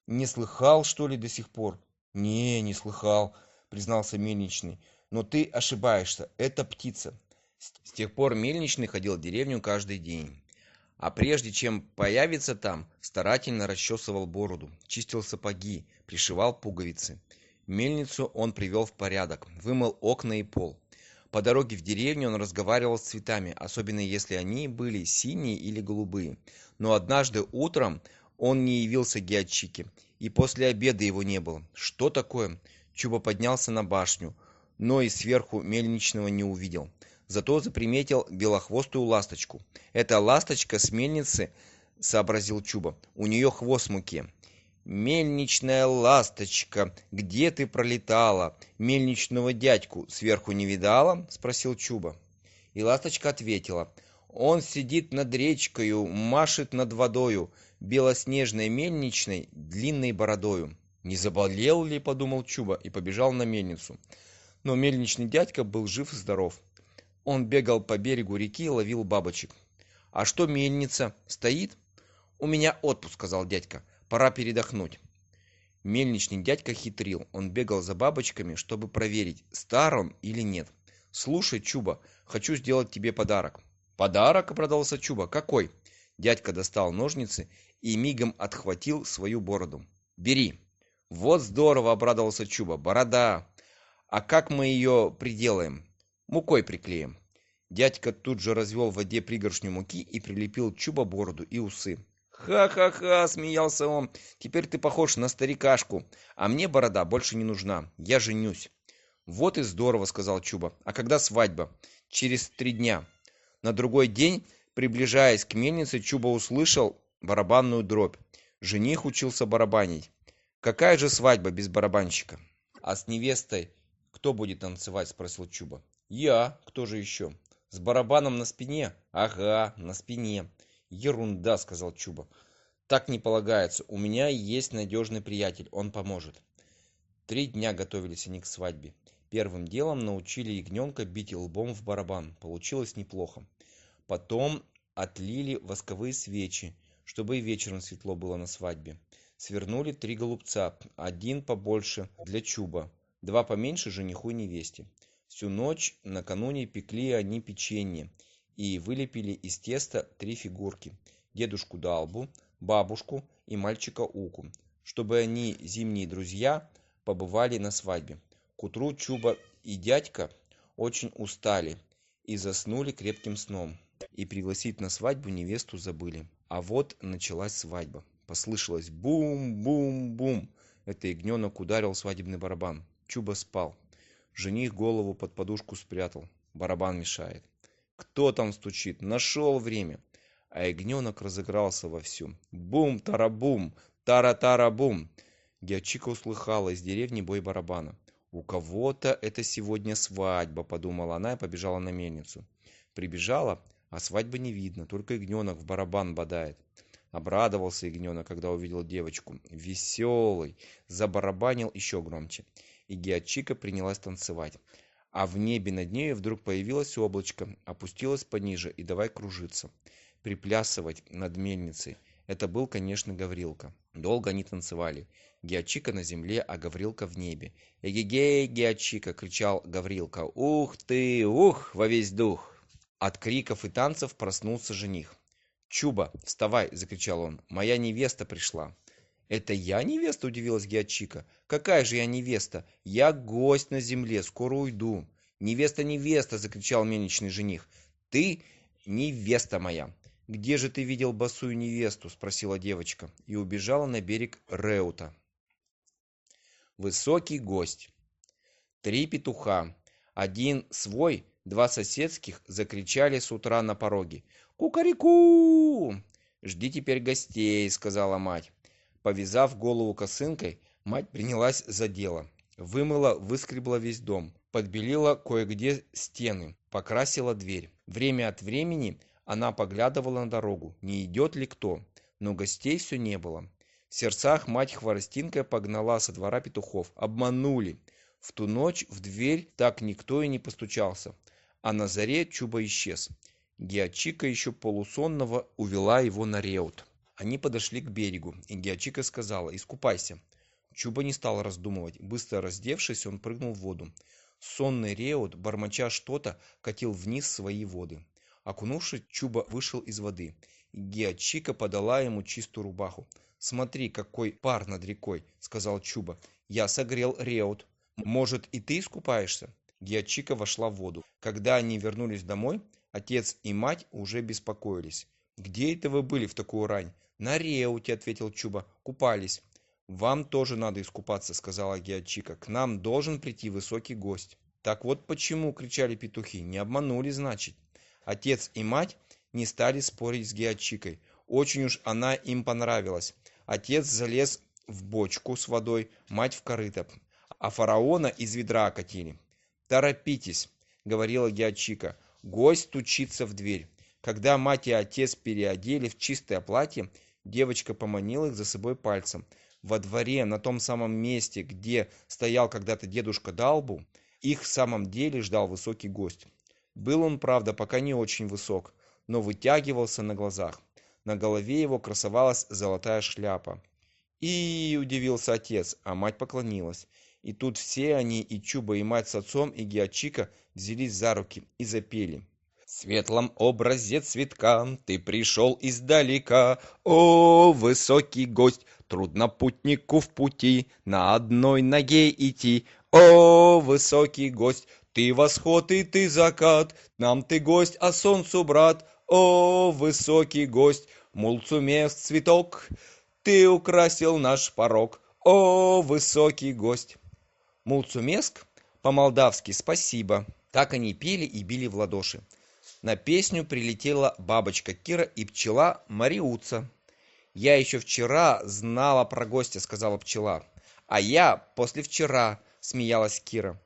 «Не слыхал, что ли, до сих пор?» «Не, не слыхал», — признался Мельничный. «Но ты ошибаешься. Это птица». С тех пор Мельничный ходил в деревню каждый день. А прежде чем появиться там, старательно расчесывал бороду, чистил сапоги, пришивал пуговицы. Мельницу он привел в порядок, вымыл окна и пол. По дороге в деревню он разговаривал с цветами, особенно если они были синие или голубые. Но однажды утром он не явился Гиатчике, и после обеда его не было. Что такое? Чуба поднялся на башню, но и сверху мельничного не увидел. Зато заприметил белохвостую ласточку. «Это ласточка с мельницы», — сообразил Чуба. «У нее хвост в муке мельничная ласточка где ты пролетала? Мельничного дядьку сверху не видала спросил чуба. И ласточка ответила. Он сидит над речкою машет над водою белоснежной мельничной длинной бородою не заболел ли подумал чуба и побежал на мельницу. Но мельничный дядька был жив и здоров. Он бегал по берегу реки и ловил бабочек. А что мельница? Стоит? У меня отпуск сказал дядька пора передохнуть. Мельничный дядька хитрил. Он бегал за бабочками чтобы проверить стар он или нет. Слушай чуба хочу сделать тебе подарок подарок обрадовался чуба. Какой? Дядька достал ножницы и мигом отхватил свою бороду. Бери вот здорово обрадовался чуба. Борода! А как мы ее приделаем? Мукой приклеим дядька тут же развел в воде пригоршню муки и прилепил чуба бороду и усы ха-ха-ха смеялся он. Теперь ты похож на старикашку. А мне борода больше не нужна. Я женюсь. Вот и здорово сказал чуба. А когда свадьба? Через три дня. На другой день приближаясь к мельнице чуба услышал барабанную дробь. Жених учился барабанить. Какая же свадьба без барабанщика? А с невестой кто будет танцевать? Спросил чуба. Я. Кто же еще? С барабаном на спине? Ага на спине ерунда сказал чуба. Так не полагается. У меня есть надежный приятель. Он поможет три дня готовились они к свадьбе. Первым делом научили ягненка бить лбом в барабан. Получилось неплохо. Потом отлили восковые свечи чтобы и вечером светло было на свадьбе. Свернули три голубца один побольше для чуба два поменьше жениху и невесте. Всю ночь накануне пекли они печенье и вылепили из теста три фигурки дедушку Далбу, бабушку и мальчика Уку, чтобы они, зимние друзья, побывали на свадьбе. К утру Чуба и дядька очень устали и заснули крепким сном. И пригласить на свадьбу невесту забыли. А вот началась свадьба. Послышалось бум-бум-бум. Это ягненок ударил свадебный барабан. Чуба спал. Жених голову под подушку спрятал. Барабан мешает кто там стучит нашел время а ягненок разыгрался вовсю бум тарабум тара тара бум дьячика услыхала из деревни бой барабана у кого-то это сегодня свадьба подумала она и побежала на мельницу прибежала а свадьбы не видно только ягненок в барабан бодает Обрадовался ягненок, когда увидел девочку. Веселый. Забарабанил еще громче. И Геочика принялась танцевать. А в небе над нею вдруг появилось облачко, опустилось пониже и давай кружиться. Приплясывать над мельницей. Это был, конечно, Гаврилка. Долго они танцевали. Геочика на земле, а Гаврилка в небе. «Эгегей, Геочика!» — кричал Гаврилка. «Ух ты! Ух! Во весь дух!» От криков и танцев проснулся жених. «Чуба, вставай!» — закричал он. «Моя невеста пришла!» «Это я невеста?» — удивилась Геочика. «Какая же я невеста? Я гость на земле, скоро уйду». «Невеста, невеста!» — закричал мельничный жених. «Ты невеста моя!» «Где же ты видел босую невесту?» — спросила девочка и убежала на берег Реута. Высокий гость. Три петуха. Один свой, два соседских закричали с утра на пороге. «Кукареку!» «Жди теперь гостей», — сказала мать. Повязав голову косынкой, мать принялась за дело. Вымыла, выскребла весь дом, подбелила кое-где стены, покрасила дверь. Время от времени она поглядывала на дорогу, не идет ли кто, но гостей все не было. В сердцах мать хворостинкой погнала со двора петухов. Обманули. В ту ночь в дверь так никто и не постучался, а на заре Чуба исчез. Геочика еще полусонного увела его на реут. Они подошли к берегу, и Геочика сказала «Искупайся». Чуба не стал раздумывать. Быстро раздевшись, он прыгнул в воду. Сонный реут, бормоча что-то, катил вниз свои воды. Окунувшись, Чуба вышел из воды. Геочика подала ему чистую рубаху. «Смотри, какой пар над рекой», — сказал Чуба. «Я согрел реут. Может, и ты искупаешься?» Геочика вошла в воду. Когда они вернулись домой, Отец и мать уже беспокоились. «Где это вы были в такую рань?» «На Реуте», — ответил Чуба. «Купались». «Вам тоже надо искупаться», — сказала Геочика. «К нам должен прийти высокий гость». «Так вот почему!» — кричали петухи. «Не обманули, значит». Отец и мать не стали спорить с Геочикой. Очень уж она им понравилась. Отец залез в бочку с водой, мать в корыто, а фараона из ведра окатили. «Торопитесь», — говорила Геочика, Гость стучится в дверь. Когда мать и отец переодели в чистое платье, девочка поманила их за собой пальцем. Во дворе, на том самом месте, где стоял когда-то дедушка Далбу, их в самом деле ждал высокий гость. Был он, правда, пока не очень высок, но вытягивался на глазах. На голове его красовалась золотая шляпа. И удивился отец, а мать поклонилась. И тут все они, и Чуба, и мать с отцом, и Геочика взялись за руки и запели. Светлом образе цветка ты пришел издалека, О, высокий гость, трудно путнику в пути На одной ноге идти. О, высокий гость, ты восход и ты закат, Нам ты гость, а солнцу брат. О, высокий гость, мулцумес цветок, Ты украсил наш порог. О, высокий гость. Мулцумеск по-молдавски «спасибо». Так они пели и били в ладоши. На песню прилетела бабочка Кира и пчела Мариуца. «Я еще вчера знала про гостя», — сказала пчела. «А я после вчера», — смеялась Кира.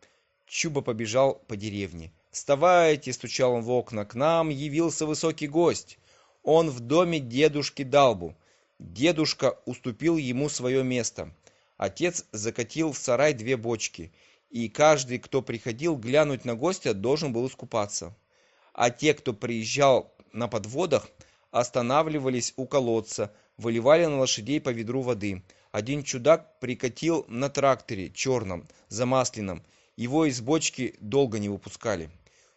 Чуба побежал по деревне. «Вставайте!» — стучал он в окна. «К нам явился высокий гость. Он в доме дедушки Далбу. Дедушка уступил ему свое место. Отец закатил в сарай две бочки, и каждый, кто приходил глянуть на гостя, должен был искупаться. А те, кто приезжал на подводах, останавливались у колодца, выливали на лошадей по ведру воды. Один чудак прикатил на тракторе черном, замасленном. Его из бочки долго не выпускали.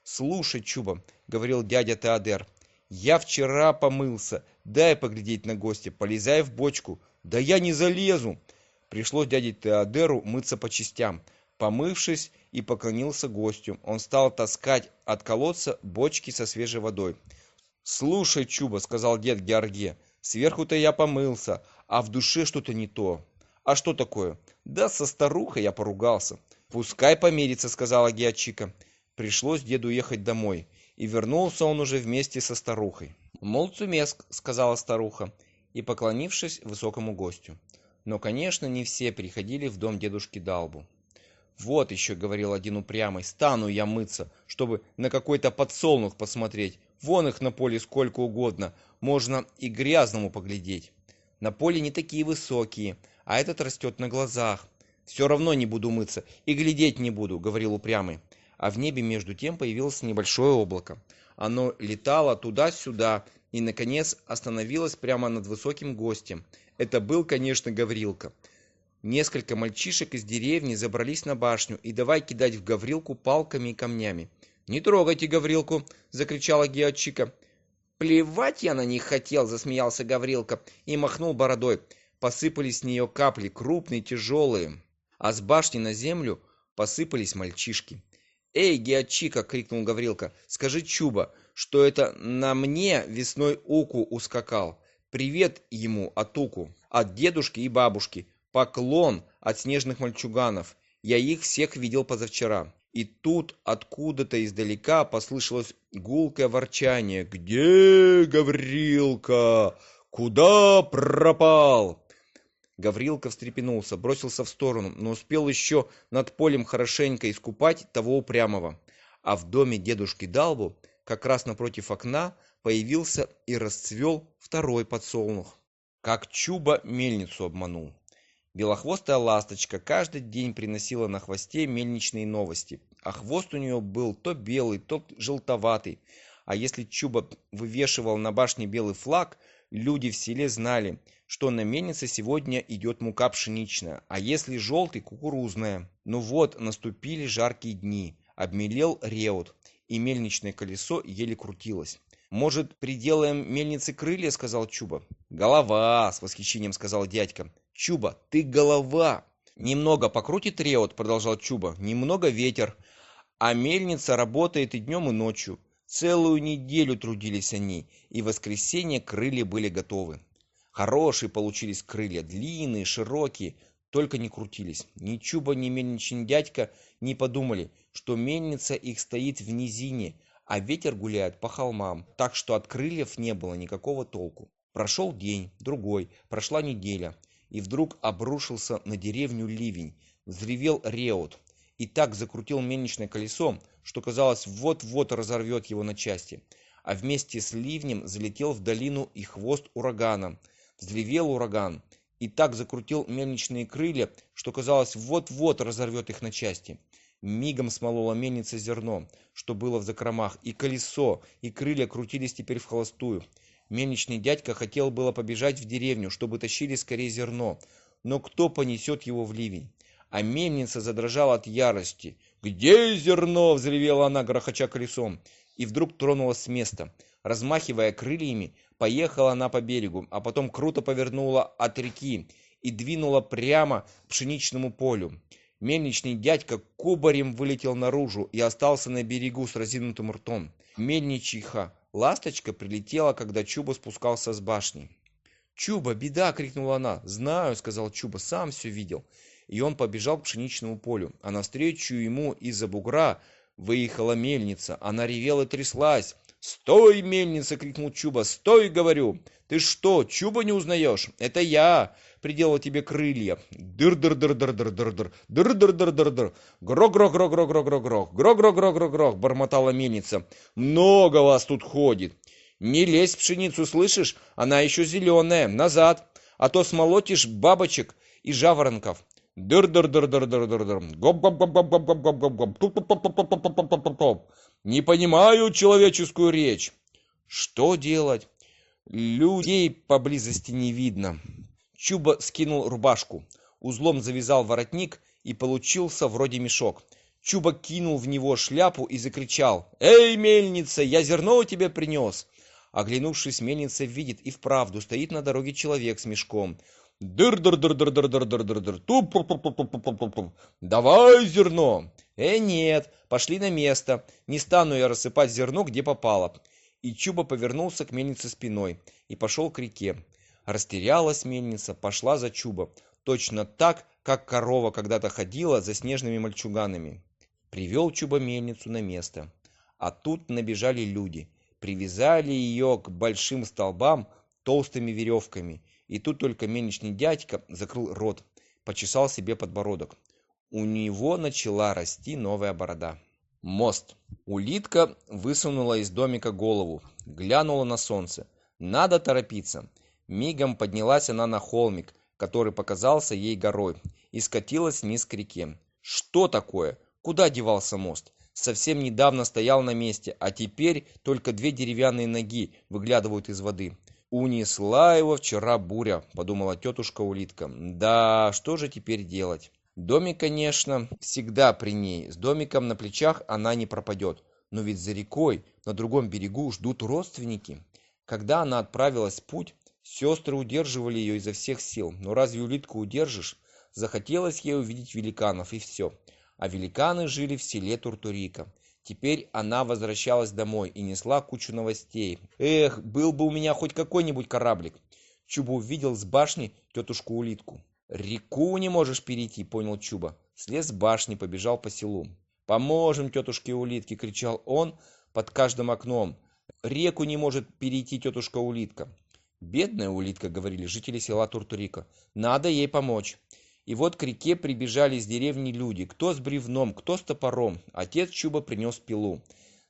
«Слушай, Чуба», — говорил дядя Теодер, — «я вчера помылся. Дай поглядеть на гостя, полезай в бочку». «Да я не залезу!» Пришлось дяде Теодеру мыться по частям. Помывшись и поклонился гостю, он стал таскать от колодца бочки со свежей водой. «Слушай, Чуба», — сказал дед Георге, — «сверху-то я помылся, а в душе что-то не то». «А что такое?» «Да со старухой я поругался». «Пускай помирится», — сказала Геочика. Пришлось деду ехать домой, и вернулся он уже вместе со старухой. «Молцумеск», — сказала старуха, и, поклонившись высокому гостю. Но, конечно, не все приходили в дом дедушки Далбу. «Вот еще», — говорил один упрямый, — «стану я мыться, чтобы на какой-то подсолнух посмотреть. вон их на поле сколько угодно можно и грязному поглядеть. На поле не такие высокие а этот растет на глазах. Все равно не буду мыться и глядеть не буду говорил упрямый. А в небе между тем появилось небольшое облако. Оно летало туда-сюда и наконец остановилось прямо над высоким гостем. Это был конечно гаврилка несколько мальчишек из деревни забрались на башню и давай кидать в гаврилку палками и камнями. Не трогайте гаврилку закричала геочика плевать я на них хотел засмеялся гаврилка и махнул бородой. Посыпались с нее капли крупные тяжелые а с башни на землю посыпались мальчишки. Эй геочика крикнул гаврилка. Скажи чуба что это на мне весной уку ускакал. Привет ему от уку от дедушки и бабушки поклон от снежных мальчуганов. Я их всех видел позавчера. И тут откуда-то издалека послышалось гулкое ворчание. Где гаврилка? Куда пропал? Гаврилка встрепенулся бросился в сторону но успел еще над полем хорошенько искупать того упрямого. А в доме дедушки далбу как раз напротив окна появился и расцвел второй подсолнух. Как чуба мельницу обманул белохвостая ласточка каждый день приносила на хвосте мельничные новости. А хвост у нее был то белый то желтоватый. А если чуба вывешивал на башне белый флаг люди в селе знали что на мельнице сегодня идет мука пшеничная а если желтый кукурузная. Ну вот наступили жаркие дни обмелел реут и мельничное колесо еле крутилось. Может приделаем мельнице крылья сказал чуба. Голова с восхищением сказал дядька чуба ты голова! Немного покрутит реут продолжал чуба немного ветер а мельница работает и днем и ночью. Целую неделю трудились они и в воскресенье крылья были готовы. Хорошие получились крылья длинные широкие только не крутились. Ни чуба ни мельничный дядька не подумали что мельница их стоит в низине а ветер гуляет по холмам так что от крыльев не было никакого толку. Прошел день другой прошла неделя и вдруг обрушился на деревню ливень. Взревел реут и так закрутил мельничное колесо что казалось вот вот разорвет его на части. А вместе с ливнем залетел в долину и хвост урагана. Взревел ураган и так закрутил мельничные крылья что казалось вот вот разорвет их на части. Мигом смолола мельница зерно что было в закромах и колесо и крылья крутились теперь в холостую мельничный дядька хотел было побежать в деревню чтобы тащили скорее зерно но кто понесет его в ливень? А мельница задрожала от ярости. Где зерно взревела она грохоча колесом и вдруг тронулась с места. Размахивая крыльями поехала она по берегу а потом круто повернула от реки и двинула прямо к пшеничному полю. Мельничный дядька кубарем вылетел наружу и остался на берегу с разинутым ртом. Мельничиха ласточка прилетела когда чуба спускался с башни. Чуба беда крикнула она. Знаю сказал чуба. Сам все видел! И он побежал к пшеничному полю. А навстречу ему из-за бугра выехала мельница. Она ревела и тряслась. Стой мельница крикнул чуба. Стой говорю! Ты что чуба не узнаешь? Это я приделал тебе крылья. Дыр дыр дыр дыр дыр дыр дыр дыр дыр дыр дыр дыр грох грох грох грох грох грох грох грох грох грох грох грох бормотала мельница. Много вас тут ходит. Не лезь в пшеницу слышишь? Она еще зеленая. Назад. А то смолотишь бабочек и жаворонков. Дыр дыр дыр дыр дыр дыр дыр гоп гоп гоп гоп гоп гоп гоп гоп гоп туп туп туп туп туп туп туп туп не понимаю человеческую речь. Что делать? Людей поблизости не видно чуба скинул рубашку. Узлом завязал воротник и получился вроде мешок. Чуба кинул в него шляпу и закричал. Эй мельница я зерно у тебя принес! Оглянувшись мельница видит и вправду стоит на дороге человек с мешком. Дыр дыр дыр дыр дыр дыр дыр дыр дыр туп давай зерно э нет пошли на место не стану я рассыпать зерно где попало и чуба повернулся к мельнице спиной и пошел к реке растерялась мельница пошла за чуба точно так как корова когда-то ходила за снежными мальчуганами. Привел чуба мельницу на место. А тут набежали люди. Привязали ее к большим столбам толстыми веревками и тут только мельничный дядька закрыл рот почесал себе подбородок. У него начала расти новая борода. Мост. Улитка высунула из домика голову, глянула на солнце. Надо торопиться. Мигом поднялась она на холмик, который показался ей горой, и скатилась вниз к реке. Что такое? Куда девался мост? Совсем недавно стоял на месте, а теперь только две деревянные ноги выглядывают из воды. «Унесла его вчера буря», — подумала тетушка Улитка. «Да, что же теперь делать?» Домик, конечно, всегда при ней. С домиком на плечах она не пропадет. Но ведь за рекой, на другом берегу, ждут родственники. Когда она отправилась в путь, сестры удерживали ее изо всех сил. Но разве улитку удержишь? Захотелось ей увидеть великанов, и все. А великаны жили в селе Туртурика. Теперь она возвращалась домой и несла кучу новостей. Эх, был бы у меня хоть какой-нибудь кораблик. Чуба увидел с башни тетушку-улитку. «Реку не можешь перейти», — понял Чуба. Слез с башни, побежал по селу. «Поможем тетушке-улитке!» — кричал он под каждым окном. «Реку не может перейти тетушка-улитка!» «Бедная улитка», — говорили жители села Туртурика. «Надо ей помочь!» И вот к реке прибежали из деревни люди, кто с бревном, кто с топором. Отец Чуба принес пилу.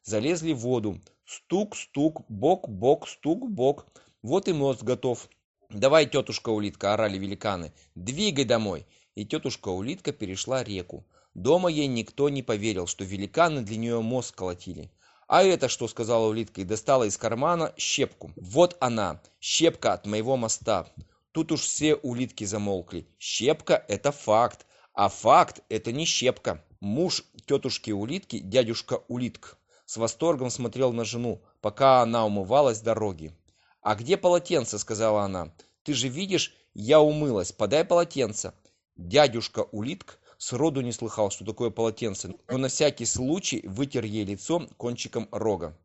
Залезли в воду. Стук, стук, бок, бок, стук, бок. Вот и мост готов. «Давай, тетушка-улитка!» — орали великаны. «Двигай домой!» И тетушка-улитка перешла реку. Дома ей никто не поверил, что великаны для нее мозг колотили. «А это что?» — сказала улитка и достала из кармана щепку. «Вот она, щепка от моего моста». Тут уж все улитки замолкли. Щепка — это факт, а факт — это не щепка. Муж тетушки-улитки, дядюшка Улитк, с восторгом смотрел на жену, пока она умывалась дороги. «А где полотенце?» — сказала она. «Ты же видишь, я умылась. Подай полотенце». Дядюшка Улитк сроду не слыхал, что такое полотенце, но на всякий случай вытер ей лицо кончиком рога.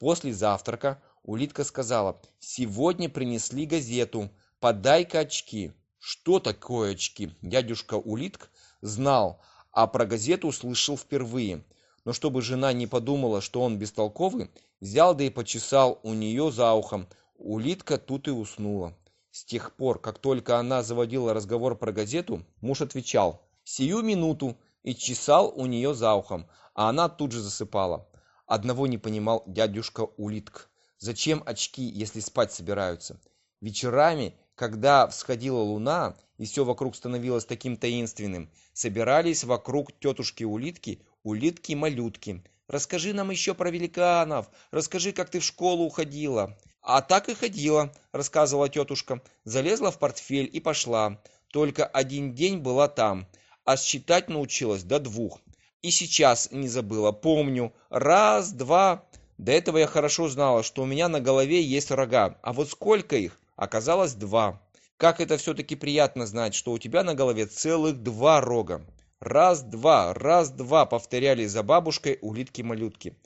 После завтрака Улитка сказала, «Сегодня принесли газету. Подай-ка очки». Что такое очки? Дядюшка Улитк знал, а про газету услышал впервые. Но чтобы жена не подумала, что он бестолковый, взял да и почесал у нее за ухом, Улитка тут и уснула. С тех пор, как только она заводила разговор про газету, муж отвечал «Сию минуту» и чесал у нее за ухом, а она тут же засыпала. Одного не понимал дядюшка Улитк. Зачем очки, если спать собираются? Вечерами, когда всходила луна, и все вокруг становилось таким таинственным, собирались вокруг тетушки Улитки улитки-малютки. «Расскажи нам еще про великанов! Расскажи, как ты в школу уходила!» а так и ходила рассказывала тетушка залезла в портфель и пошла только один день была там а считать научилась до двух и сейчас не забыла помню раз два до этого я хорошо знала что у меня на голове есть рога а вот сколько их оказалось два как это все-таки приятно знать что у тебя на голове целых два рога раз два раз два повторяли за бабушкой улитки малютки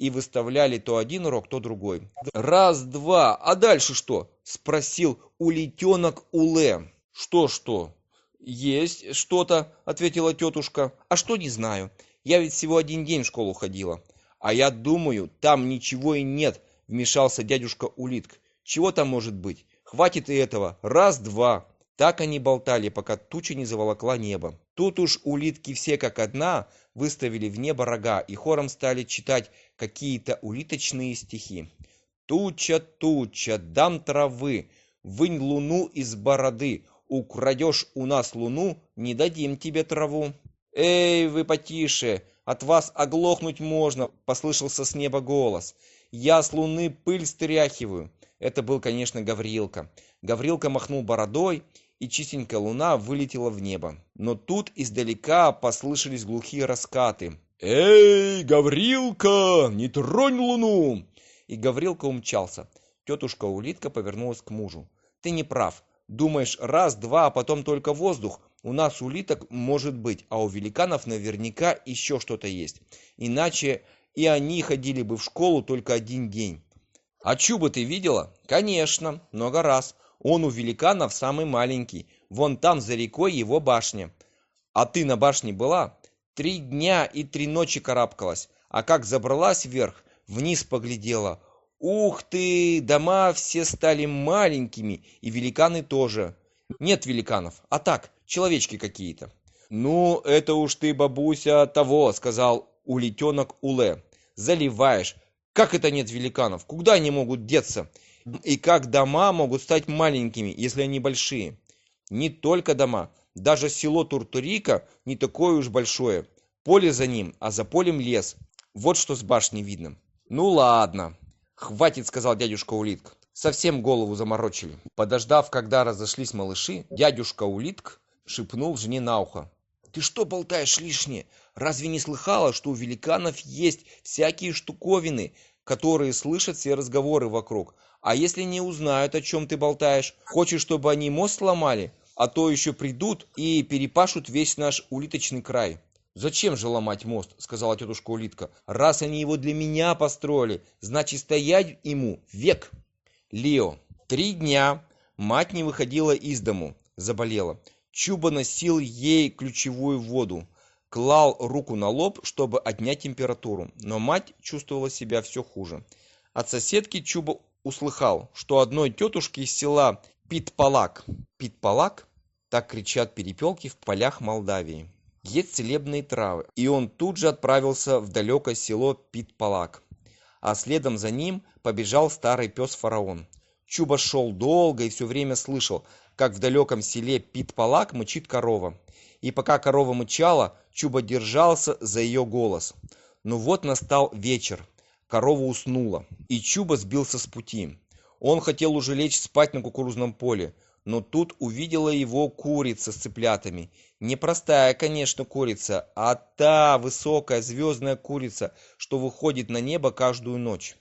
и выставляли то один урок, то другой. «Раз, два, а дальше что?» – спросил улитенок Уле. «Что-что?» «Есть что-то», – ответила тетушка. «А что не знаю. Я ведь всего один день в школу ходила». «А я думаю, там ничего и нет», – вмешался дядюшка Улитк. «Чего там может быть? Хватит и этого. Раз, два». Так они болтали, пока туча не заволокла небо. Тут уж улитки все как одна выставили в небо рога и хором стали читать какие-то улиточные стихи. «Туча, туча, дам травы, вынь луну из бороды, украдешь у нас луну, не дадим тебе траву». «Эй, вы потише, от вас оглохнуть можно!» — послышался с неба голос. «Я с луны пыль стряхиваю». Это был, конечно, Гаврилка. Гаврилка махнул бородой и чистенькая луна вылетела в небо. Но тут издалека послышались глухие раскаты. «Эй, Гаврилка, не тронь луну!» И Гаврилка умчался. Тетушка-улитка повернулась к мужу. «Ты не прав. Думаешь, раз, два, а потом только воздух. У нас улиток может быть, а у великанов наверняка еще что-то есть. Иначе и они ходили бы в школу только один день. А Чуба ты видела? Конечно, много раз. Он у великанов самый маленький. Вон там за рекой его башня. А ты на башне была? Три дня и три ночи карабкалась. А как забралась вверх, вниз поглядела. Ух ты, дома все стали маленькими, и великаны тоже. Нет великанов, а так, человечки какие-то. Ну, это уж ты, бабуся, того, сказал улитенок Уле. Заливаешь. Как это нет великанов? Куда они могут деться? И как дома могут стать маленькими, если они большие? Не только дома. Даже село Туртурика не такое уж большое. Поле за ним, а за полем лес. Вот что с башни видно. Ну ладно. Хватит, сказал дядюшка Улитк. Совсем голову заморочили. Подождав, когда разошлись малыши, дядюшка Улитк шепнул жене на ухо. Ты что болтаешь лишнее? Разве не слыхала, что у великанов есть всякие штуковины, которые слышат все разговоры вокруг? А если не узнают, о чем ты болтаешь? Хочешь, чтобы они мост сломали? А то еще придут и перепашут весь наш улиточный край. «Зачем же ломать мост?» — сказала тетушка Улитка. «Раз они его для меня построили, значит, стоять ему век!» Лео. Три дня мать не выходила из дому, заболела. Чуба носил ей ключевую воду, клал руку на лоб, чтобы отнять температуру, но мать чувствовала себя все хуже. От соседки Чуба услыхал, что одной тетушке из села Питпалак, Питпалак, так кричат перепелки в полях Молдавии, есть целебные травы, и он тут же отправился в далекое село Питпалак, а следом за ним побежал старый пес Фараон. Чуба шел долго и все время слышал, как в далеком селе Питпалак мычит корова. И пока корова мычала, Чуба держался за ее голос. Но вот настал вечер. Корова уснула, и Чуба сбился с пути. Он хотел уже лечь спать на кукурузном поле, но тут увидела его курица с цыплятами. Не простая, конечно, курица, а та высокая звездная курица, что выходит на небо каждую ночь.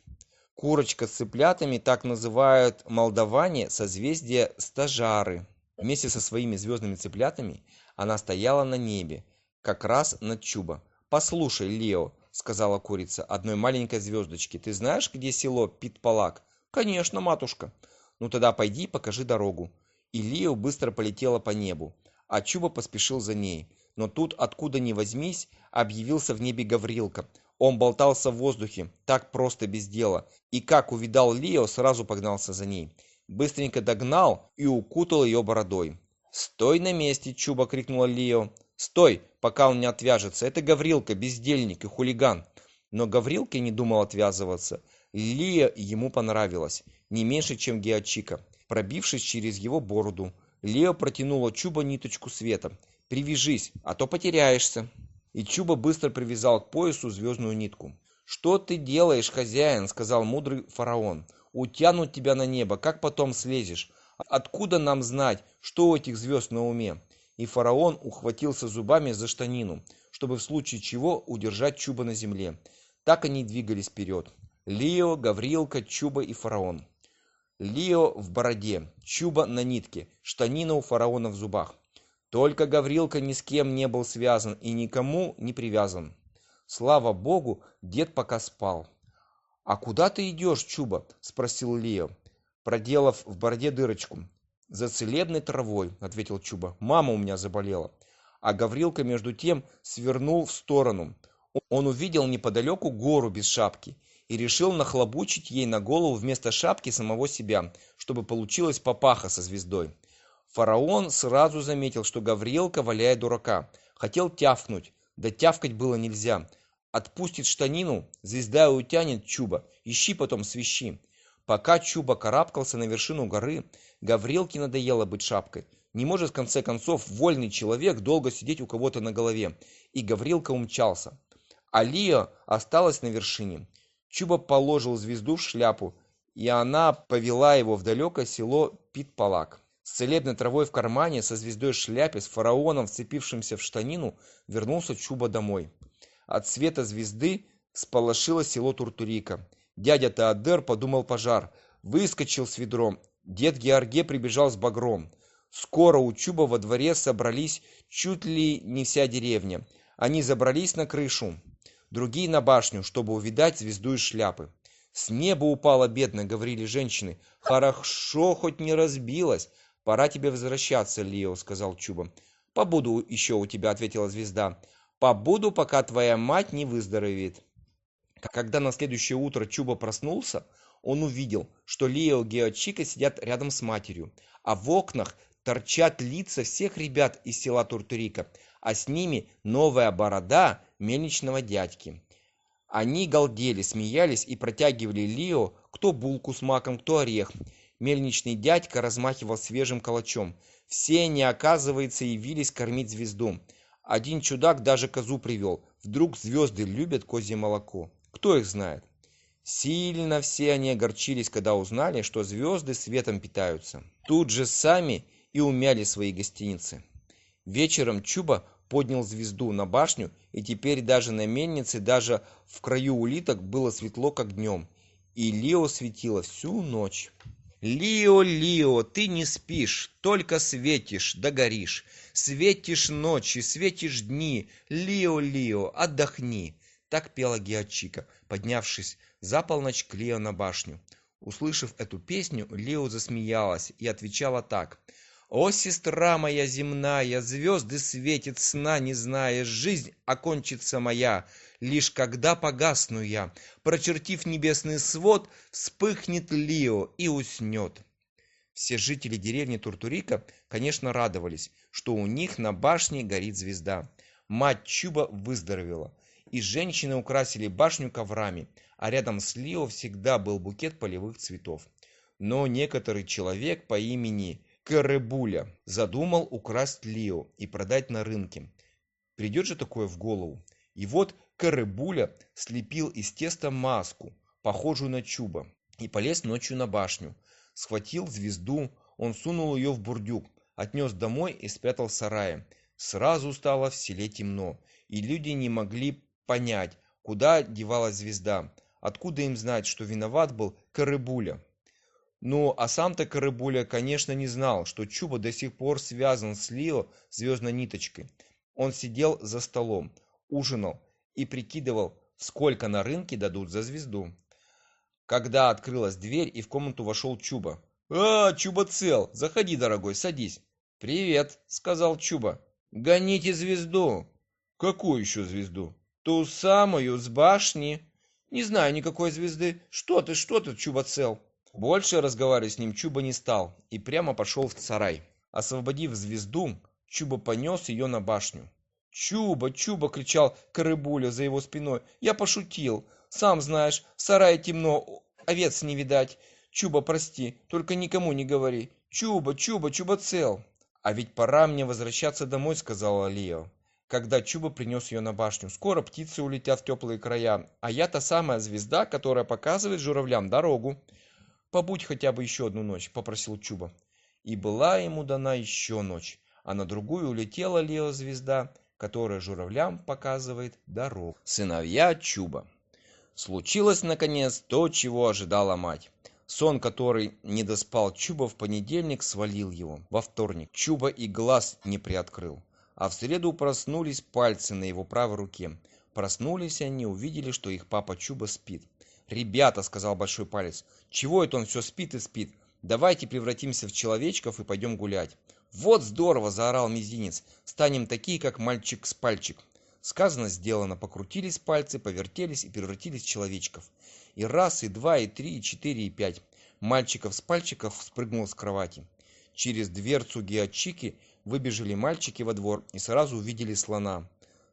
Курочка с цыплятами так называют молдаване созвездие Стажары. Вместе со своими звездными цыплятами она стояла на небе, как раз над Чуба. «Послушай, Лео», — сказала курица одной маленькой звездочке, — «ты знаешь, где село Питпалак?» «Конечно, матушка». «Ну тогда пойди покажи дорогу». И Лео быстро полетела по небу, а Чуба поспешил за ней. Но тут, откуда ни возьмись, объявился в небе Гаврилка. Он болтался в воздухе, так просто без дела, и как увидал Лео, сразу погнался за ней. Быстренько догнал и укутал ее бородой. «Стой на месте!» — Чуба крикнула Лео. «Стой, пока он не отвяжется! Это Гаврилка, бездельник и хулиган!» Но Гаврилка не думал отвязываться. Лия ему понравилась, не меньше, чем Геочика. Пробившись через его бороду, Лео протянула Чуба ниточку света. «Привяжись, а то потеряешься!» и чуба быстро привязал к поясу звездную нитку. Что ты делаешь хозяин сказал мудрый фараон. Утянут тебя на небо как потом слезешь. Откуда нам знать что у этих звезд на уме? И фараон ухватился зубами за штанину чтобы в случае чего удержать чуба на земле. Так они двигались вперед. Лио гаврилка чуба и фараон лио в бороде чуба на нитке штанина у фараона в зубах только Гаврилка ни с кем не был связан и никому не привязан. Слава богу, дед пока спал. «А куда ты идешь, Чуба?» — спросил Лео, проделав в бороде дырочку. «За целебной травой», — ответил Чуба. «Мама у меня заболела». А Гаврилка, между тем, свернул в сторону. Он увидел неподалеку гору без шапки и решил нахлобучить ей на голову вместо шапки самого себя, чтобы получилась папаха со звездой. Фараон сразу заметил, что Гавриилка валяет дурака. Хотел тявкнуть, да тявкать было нельзя. Отпустит штанину, звезда утянет Чуба, ищи потом свищи. Пока Чуба карабкался на вершину горы, Гаврилке надоело быть шапкой. Не может, в конце концов, вольный человек долго сидеть у кого-то на голове. И Гаврилка умчался. А Лио осталась на вершине. Чуба положил звезду в шляпу, и она повела его в далекое село Питпалак. С целебной травой в кармане со звездой в шляпе с фараоном вцепившимся в штанину вернулся чуба домой. От света звезды всполошило село туртурика. Дядя теодор подумал пожар. Выскочил с ведром. Дед георге прибежал с багром. Скоро у чуба во дворе собрались чуть ли не вся деревня. Они забрались на крышу другие на башню чтобы увидать звезду из шляпы. С неба упала бедно говорили женщины. Хорошо хоть не разбилась. Пора тебе возвращаться лео сказал чуба. Побуду еще у тебя ответила звезда. Побуду пока твоя мать не выздоровеет когда на следующее утро чуба проснулся он увидел что лео геочика сидят рядом с матерью а в окнах торчат лица всех ребят из села туртурика а с ними новая борода мельничного дядьки. Они галдели, смеялись и протягивали Лио кто булку с маком, кто орех. Мельничный дядька размахивал свежим калачом. Все они, оказывается, явились кормить звезду. Один чудак даже козу привел. Вдруг звезды любят козье молоко. Кто их знает? Сильно все они огорчились, когда узнали, что звезды светом питаются. Тут же сами и умяли свои гостиницы. Вечером Чуба поднял звезду на башню, и теперь даже на мельнице, даже в краю улиток было светло, как днем. И Лио светило всю ночь. Лио, Лио, ты не спишь, только светишь да горишь. Светишь ночи, светишь дни. Лио, Лио, отдохни. Так пела Геочика, поднявшись за полночь к Лио на башню. Услышав эту песню, Лио засмеялась и отвечала так. О, сестра моя земная, звезды светит, сна не зная, Жизнь окончится моя, лишь когда погасну я. Прочертив небесный свод, вспыхнет Лио и уснет. Все жители деревни Туртурика, конечно, радовались, что у них на башне горит звезда. Мать Чуба выздоровела, и женщины украсили башню коврами, а рядом с Лио всегда был букет полевых цветов. Но некоторый человек по имени Каребуля задумал украсть Лио и продать на рынке. Придет же такое в голову. И вот Каребуля слепил из теста маску, похожую на чуба, и полез ночью на башню. Схватил звезду, он сунул ее в бурдюк, отнес домой и спрятал в сарае. Сразу стало в селе темно, и люди не могли понять, куда девалась звезда. Откуда им знать, что виноват был Каребуля? Ну, а сам-то Карыбуля, конечно, не знал, что Чуба до сих пор связан с Лио звездной ниточкой. Он сидел за столом, ужинал и прикидывал, сколько на рынке дадут за звезду. Когда открылась дверь и в комнату вошел Чуба. «А, Чуба цел! Заходи, дорогой, садись!» «Привет!» — сказал Чуба. «Гоните звезду!» «Какую еще звезду?» «Ту самую, с башни!» «Не знаю никакой звезды. Что ты, что ты, Чуба цел?» Больше разговаривать с ним Чуба не стал и прямо пошел в сарай. Освободив звезду, Чуба понес ее на башню. «Чуба, Чуба!» — кричал Карыбуля за его спиной. «Я пошутил. Сам знаешь, в сарае темно, овец не видать. Чуба, прости, только никому не говори. Чуба, Чуба, Чуба цел!» «А ведь пора мне возвращаться домой», — сказала Лио, когда Чуба принес ее на башню. «Скоро птицы улетят в теплые края, а я та самая звезда, которая показывает журавлям дорогу» побудь хотя бы еще одну ночь попросил чуба. И была ему дана еще ночь а на другую улетела лео звезда которая журавлям показывает дорогу. Сыновья чуба. Случилось наконец то чего ожидала мать. Сон который не доспал чуба в понедельник свалил его во вторник. Чуба и глаз не приоткрыл а в среду проснулись пальцы на его правой руке. Проснулись они увидели что их папа чуба спит ребята сказал большой палец чего это он все спит и спит? Давайте превратимся в человечков и пойдем гулять вот здорово заорал мизинец станем такие как мальчик с пальчик сказано сделано. Покрутились пальцы повертелись и превратились в человечков. И раз и два и три и четыре и пять. Мальчиков с пальчиков спрыгнул с кровати. Через дверцу геочики выбежали мальчики во двор и сразу увидели слона.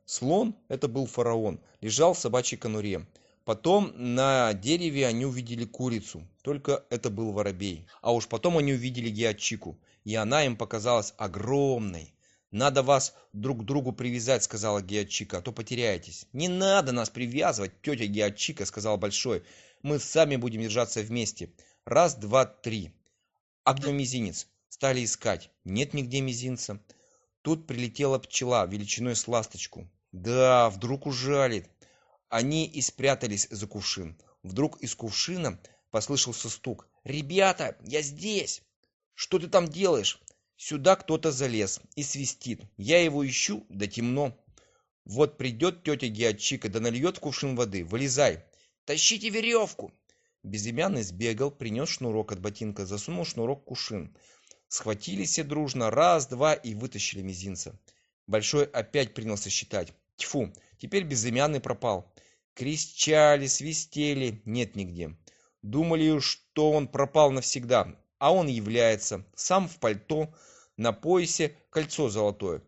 Слон это был фараон лежал в собачьей конуре Потом на дереве они увидели курицу, только это был воробей. А уж потом они увидели Геочику, и она им показалась огромной. «Надо вас друг к другу привязать», — сказала Геочика, — «а то потеряетесь». «Не надо нас привязывать, тетя Геочика», — сказал Большой. «Мы сами будем держаться вместе. Раз, два, три». «А где мизинец?» Стали искать. Нет нигде мизинца. Тут прилетела пчела величиной с ласточку. «Да, вдруг ужалит». Они и спрятались за кувшин. Вдруг из кувшина послышался стук. «Ребята, я здесь!» «Что ты там делаешь?» «Сюда кто-то залез и свистит. Я его ищу, да темно». «Вот придет тетя Геочика, да нальет кувшин воды. Вылезай!» «Тащите веревку!» Безымянный сбегал, принес шнурок от ботинка, засунул шнурок в кувшин. Схватились все дружно, раз, два и вытащили мизинца. Большой опять принялся считать. Тьфу, теперь безымянный пропал. Кричали, свистели, нет нигде. Думали, что он пропал навсегда, а он является, сам в пальто, на поясе кольцо золотое.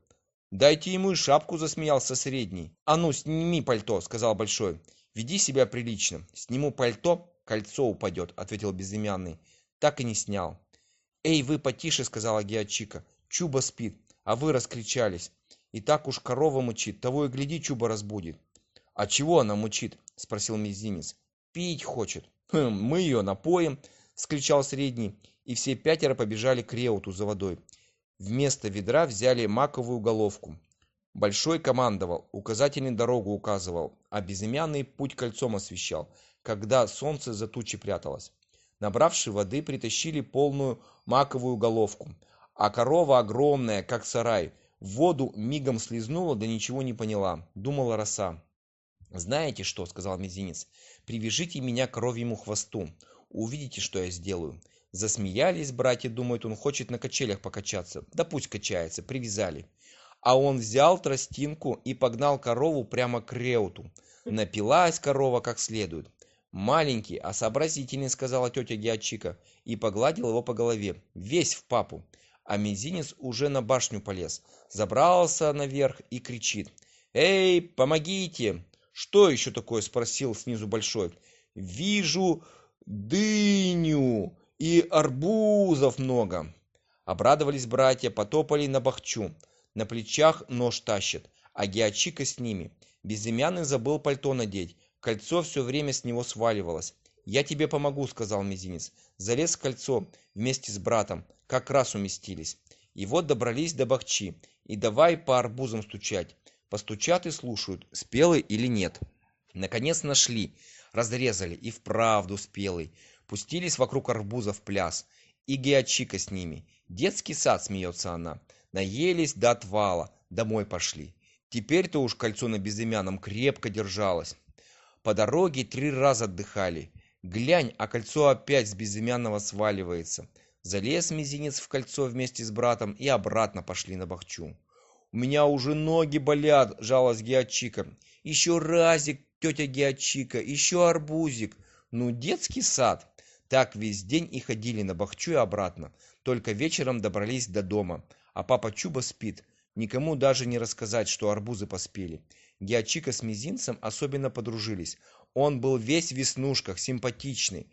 дайте ему и шапку засмеялся средний. А ну сними пальто сказал большой. Веди себя прилично. Сниму пальто кольцо упадет ответил безымянный. Так и не снял. Эй вы потише сказала гиачика чуба спит а вы раскричались и так уж корова мычит того и гляди чуба разбудит а чего она мучит спросил мизинец пить хочет хм мы ее напоим скричал средний. И все пятеро побежали к реуту за водой. Вместо ведра взяли маковую головку. Большой командовал указательный дорогу указывал а безымянный путь кольцом освещал когда солнце за тучи пряталось. Набравши воды притащили полную маковую головку. А корова огромная как сарай воду мигом слезнула да ничего не поняла. Думала роса. Знаете что сказал мизинец. Привяжите меня к коровьему хвосту. Увидите что я сделаю засмеялись братья думают он хочет на качелях покачаться. Да пусть качается привязали а он взял тростинку и погнал корову прямо к реуту. Напилась корова как следует. Маленький а сообразительный сказала тетя гиачика и погладил его по голове. Весь в папу а мизинец уже на башню полез забрался наверх и кричит. Эй помогите! Что еще такое спросил снизу большой. Вижу дыню и арбузов много! Обрадовались братья потопали на бахчу. На плечах нож тащит а гиачика с ними. Безымянный забыл пальто надеть. Кольцо все время с него сваливалось. Я тебе помогу сказал мизинец. Залез в кольцо вместе с братом как раз уместились. И вот добрались до бахчи. И давай по арбузам стучать. Постучат и слушают спелый или нет. Наконец нашли. Разрезали. И вправду спелый. Пустились вокруг арбуза в пляс. И геочика с ними. Детский сад смеется она. Наелись до отвала. Домой пошли. Теперь-то уж кольцо на безымянном крепко держалось. По дороге три раза отдыхали. Глянь а кольцо опять с безымянного сваливается залез мизинец в кольцо вместе с братом и обратно пошли на бахчу. У меня уже ноги болят жалась геочика еще разик тетя геочика еще арбузик ну детский сад так весь день и ходили на бахчу и обратно. Только вечером добрались до дома. А папа чуба спит. Никому даже не рассказать что арбузы поспели. Геочика с мизинцем особенно подружились. Он был весь в веснушках симпатичный.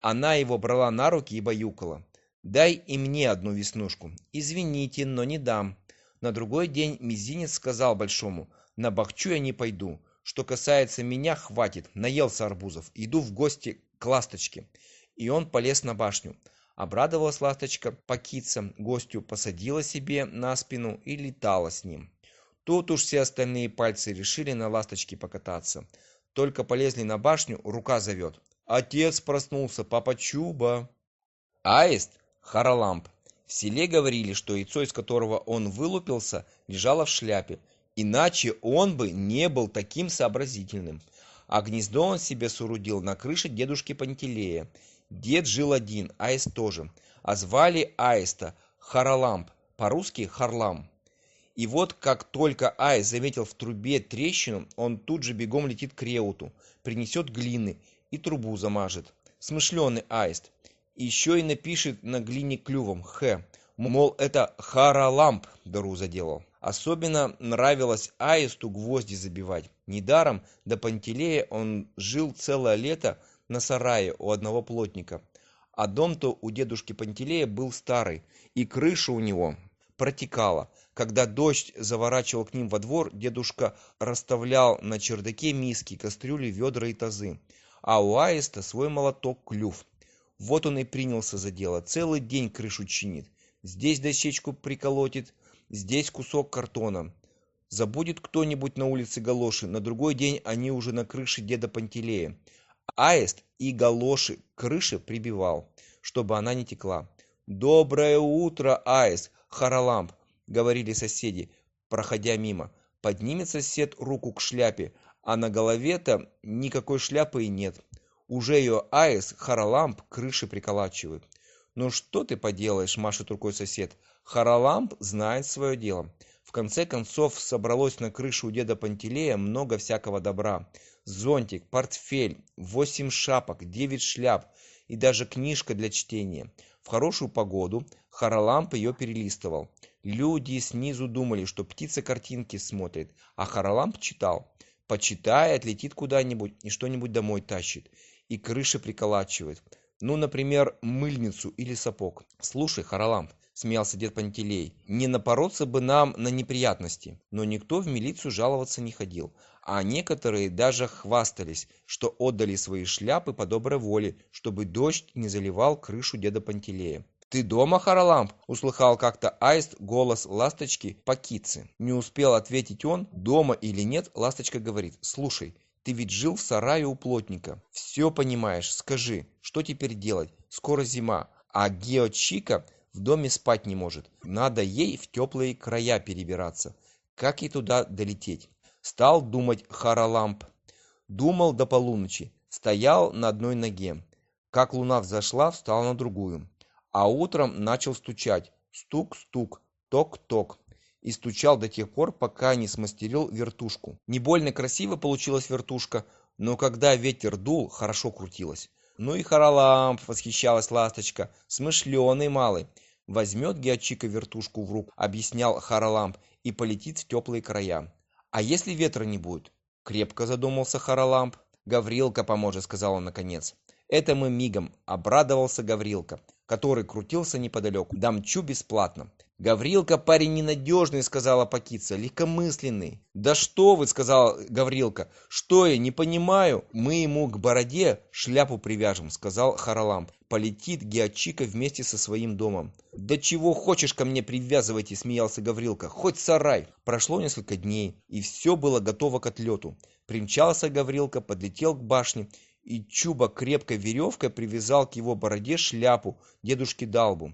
Она его брала на руки и баюкала дай и мне одну веснушку. Извините но не дам на другой день мизинец сказал большому на бахчу я не пойду. Что касается меня хватит. Наелся арбузов. Иду в гости к ласточке и он полез на башню. Обрадовалась ласточка покиться гостю посадила себе на спину и летала с ним. Тут уж все остальные пальцы решили на ласточке покататься. Только полезли на башню рука зовет. Отец проснулся папа чуба аист хараламп в селе говорили, что яйцо, из которого он вылупился, лежало в шляпе, иначе он бы не был таким сообразительным. А гнездо он себе соорудил на крыше дедушки Пантелея. Дед жил один, Аист тоже, а звали Аиста Хараламп, по-русски Харлам. И вот как только Аист заметил в трубе трещину, он тут же бегом летит к Реуту, принесет глины и трубу замажет. Смышленый Аист еще и напишет на глине клювом «Х», мол, это Хараламп дыру заделал. Особенно нравилось Аисту гвозди забивать. Недаром до Пантелея он жил целое лето на сарае у одного плотника. А дом-то у дедушки Пантелея был старый, и крыша у него протекала. Когда дождь заворачивал к ним во двор, дедушка расставлял на чердаке миски, кастрюли, ведра и тазы. А у Аиста свой молоток-клюв. Вот он и принялся за дело. Целый день крышу чинит. Здесь дощечку приколотит, здесь кусок картона. Забудет кто-нибудь на улице галоши, на другой день они уже на крыше деда Пантелея. Аист и галоши к крыше прибивал, чтобы она не текла. «Доброе утро, Аист, Хараламп!» — говорили соседи, проходя мимо. Поднимет сосед руку к шляпе, а на голове-то никакой шляпы и нет уже ее аис хараламп к крыше приколачивает ну что ты поделаешь машет рукой сосед. Хараламп знает свое дело. В конце концов собралось на крыше у деда пантелея много всякого добра. Зонтик портфель восемь шапок девять шляп и даже книжка для чтения. В хорошую погоду хараламп ее перелистывал. Люди снизу думали, что птица картинки смотрит, а Хараламп читал. Почитает, летит куда-нибудь и что-нибудь домой тащит. И крыши приколачивает. Ну, например, мыльницу или сапог. Слушай, Хараламп, смеялся дед Пантелей, не напороться бы нам на неприятности. Но никто в милицию жаловаться не ходил. А некоторые даже хвастались, что отдали свои шляпы по доброй воле, чтобы дождь не заливал крышу деда Пантелея. «Ты дома, Хараламп?» — услыхал как-то аист голос ласточки по кице. Не успел ответить он, дома или нет, ласточка говорит, «Слушай, ты ведь жил в сарае у плотника. Все понимаешь. Скажи, что теперь делать? Скоро зима, а Геочика в доме спать не может. Надо ей в теплые края перебираться. Как ей туда долететь? Стал думать Хараламп. Думал до полуночи. Стоял на одной ноге. Как луна взошла, встал на другую. А утром начал стучать. Стук-стук, ток-ток и стучал до тех пор, пока не смастерил вертушку. Не больно красиво получилась вертушка, но когда ветер дул, хорошо крутилась. Ну и Хараламп, восхищалась ласточка, смышленый малый. Возьмет Геочика вертушку в руку, объяснял Хараламп, и полетит в теплые края. А если ветра не будет? Крепко задумался Хараламп. Гаврилка поможет, сказал он наконец. Это мы мигом, обрадовался Гаврилка, который крутился неподалеку. Дамчу бесплатно. «Гаврилка парень ненадежный», — сказала Пакица, — «легкомысленный». «Да что вы», — сказал Гаврилка, — «что я, не понимаю». «Мы ему к бороде шляпу привяжем», — сказал Хараламп. «Полетит Геочика вместе со своим домом». «Да чего хочешь ко мне привязывайте», — смеялся Гаврилка, — «хоть сарай». Прошло несколько дней, и все было готово к отлету. Примчался Гаврилка, подлетел к башне, и Чуба крепкой веревкой привязал к его бороде шляпу дедушке Далбу.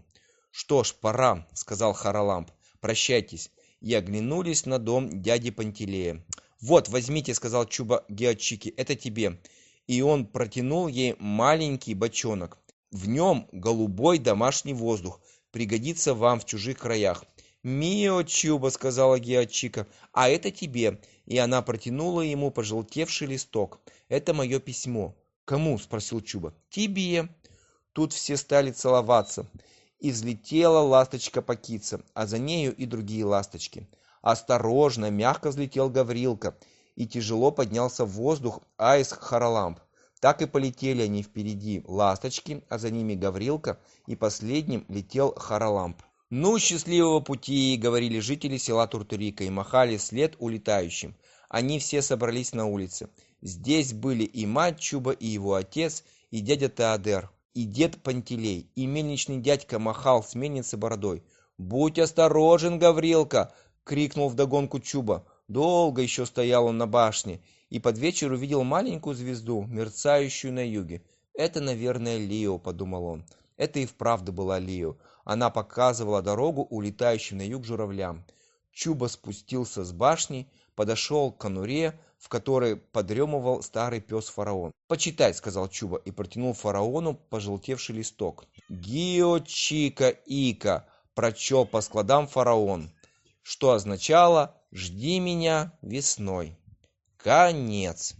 Что ж пора сказал хараламп. Прощайтесь и оглянулись на дом дяди пантелея. Вот возьмите сказал чуба геочики это тебе и он протянул ей маленький бочонок. В нем голубой домашний воздух. Пригодится вам в чужих краях мио чуба сказала геочика а это тебе и она протянула ему пожелтевший листок. Это мое письмо кому спросил чуба тебе тут все стали целоваться и взлетела ласточка Пакица, а за нею и другие ласточки. Осторожно, мягко взлетел Гаврилка, и тяжело поднялся в воздух Айс Хараламп. Так и полетели они впереди ласточки, а за ними Гаврилка, и последним летел Хараламп. «Ну, счастливого пути!» — говорили жители села Туртурика и махали след улетающим. Они все собрались на улице. Здесь были и мать Чуба, и его отец, и дядя Теодер и дед Пантелей, и мельничный дядька махал сменнице бородой. «Будь осторожен, Гаврилка!» — крикнул вдогонку Чуба. Долго еще стоял он на башне, и под вечер увидел маленькую звезду, мерцающую на юге. «Это, наверное, Лио», — подумал он. Это и вправду была Лио. Она показывала дорогу улетающим на юг журавлям. Чуба спустился с башни, подошел к конуре, в которой подремывал старый пес фараон. «Почитай», — сказал Чуба и протянул фараону пожелтевший листок. «Гио Чика Ика», — прочел по складам фараон, что означало «Жди меня весной». Конец.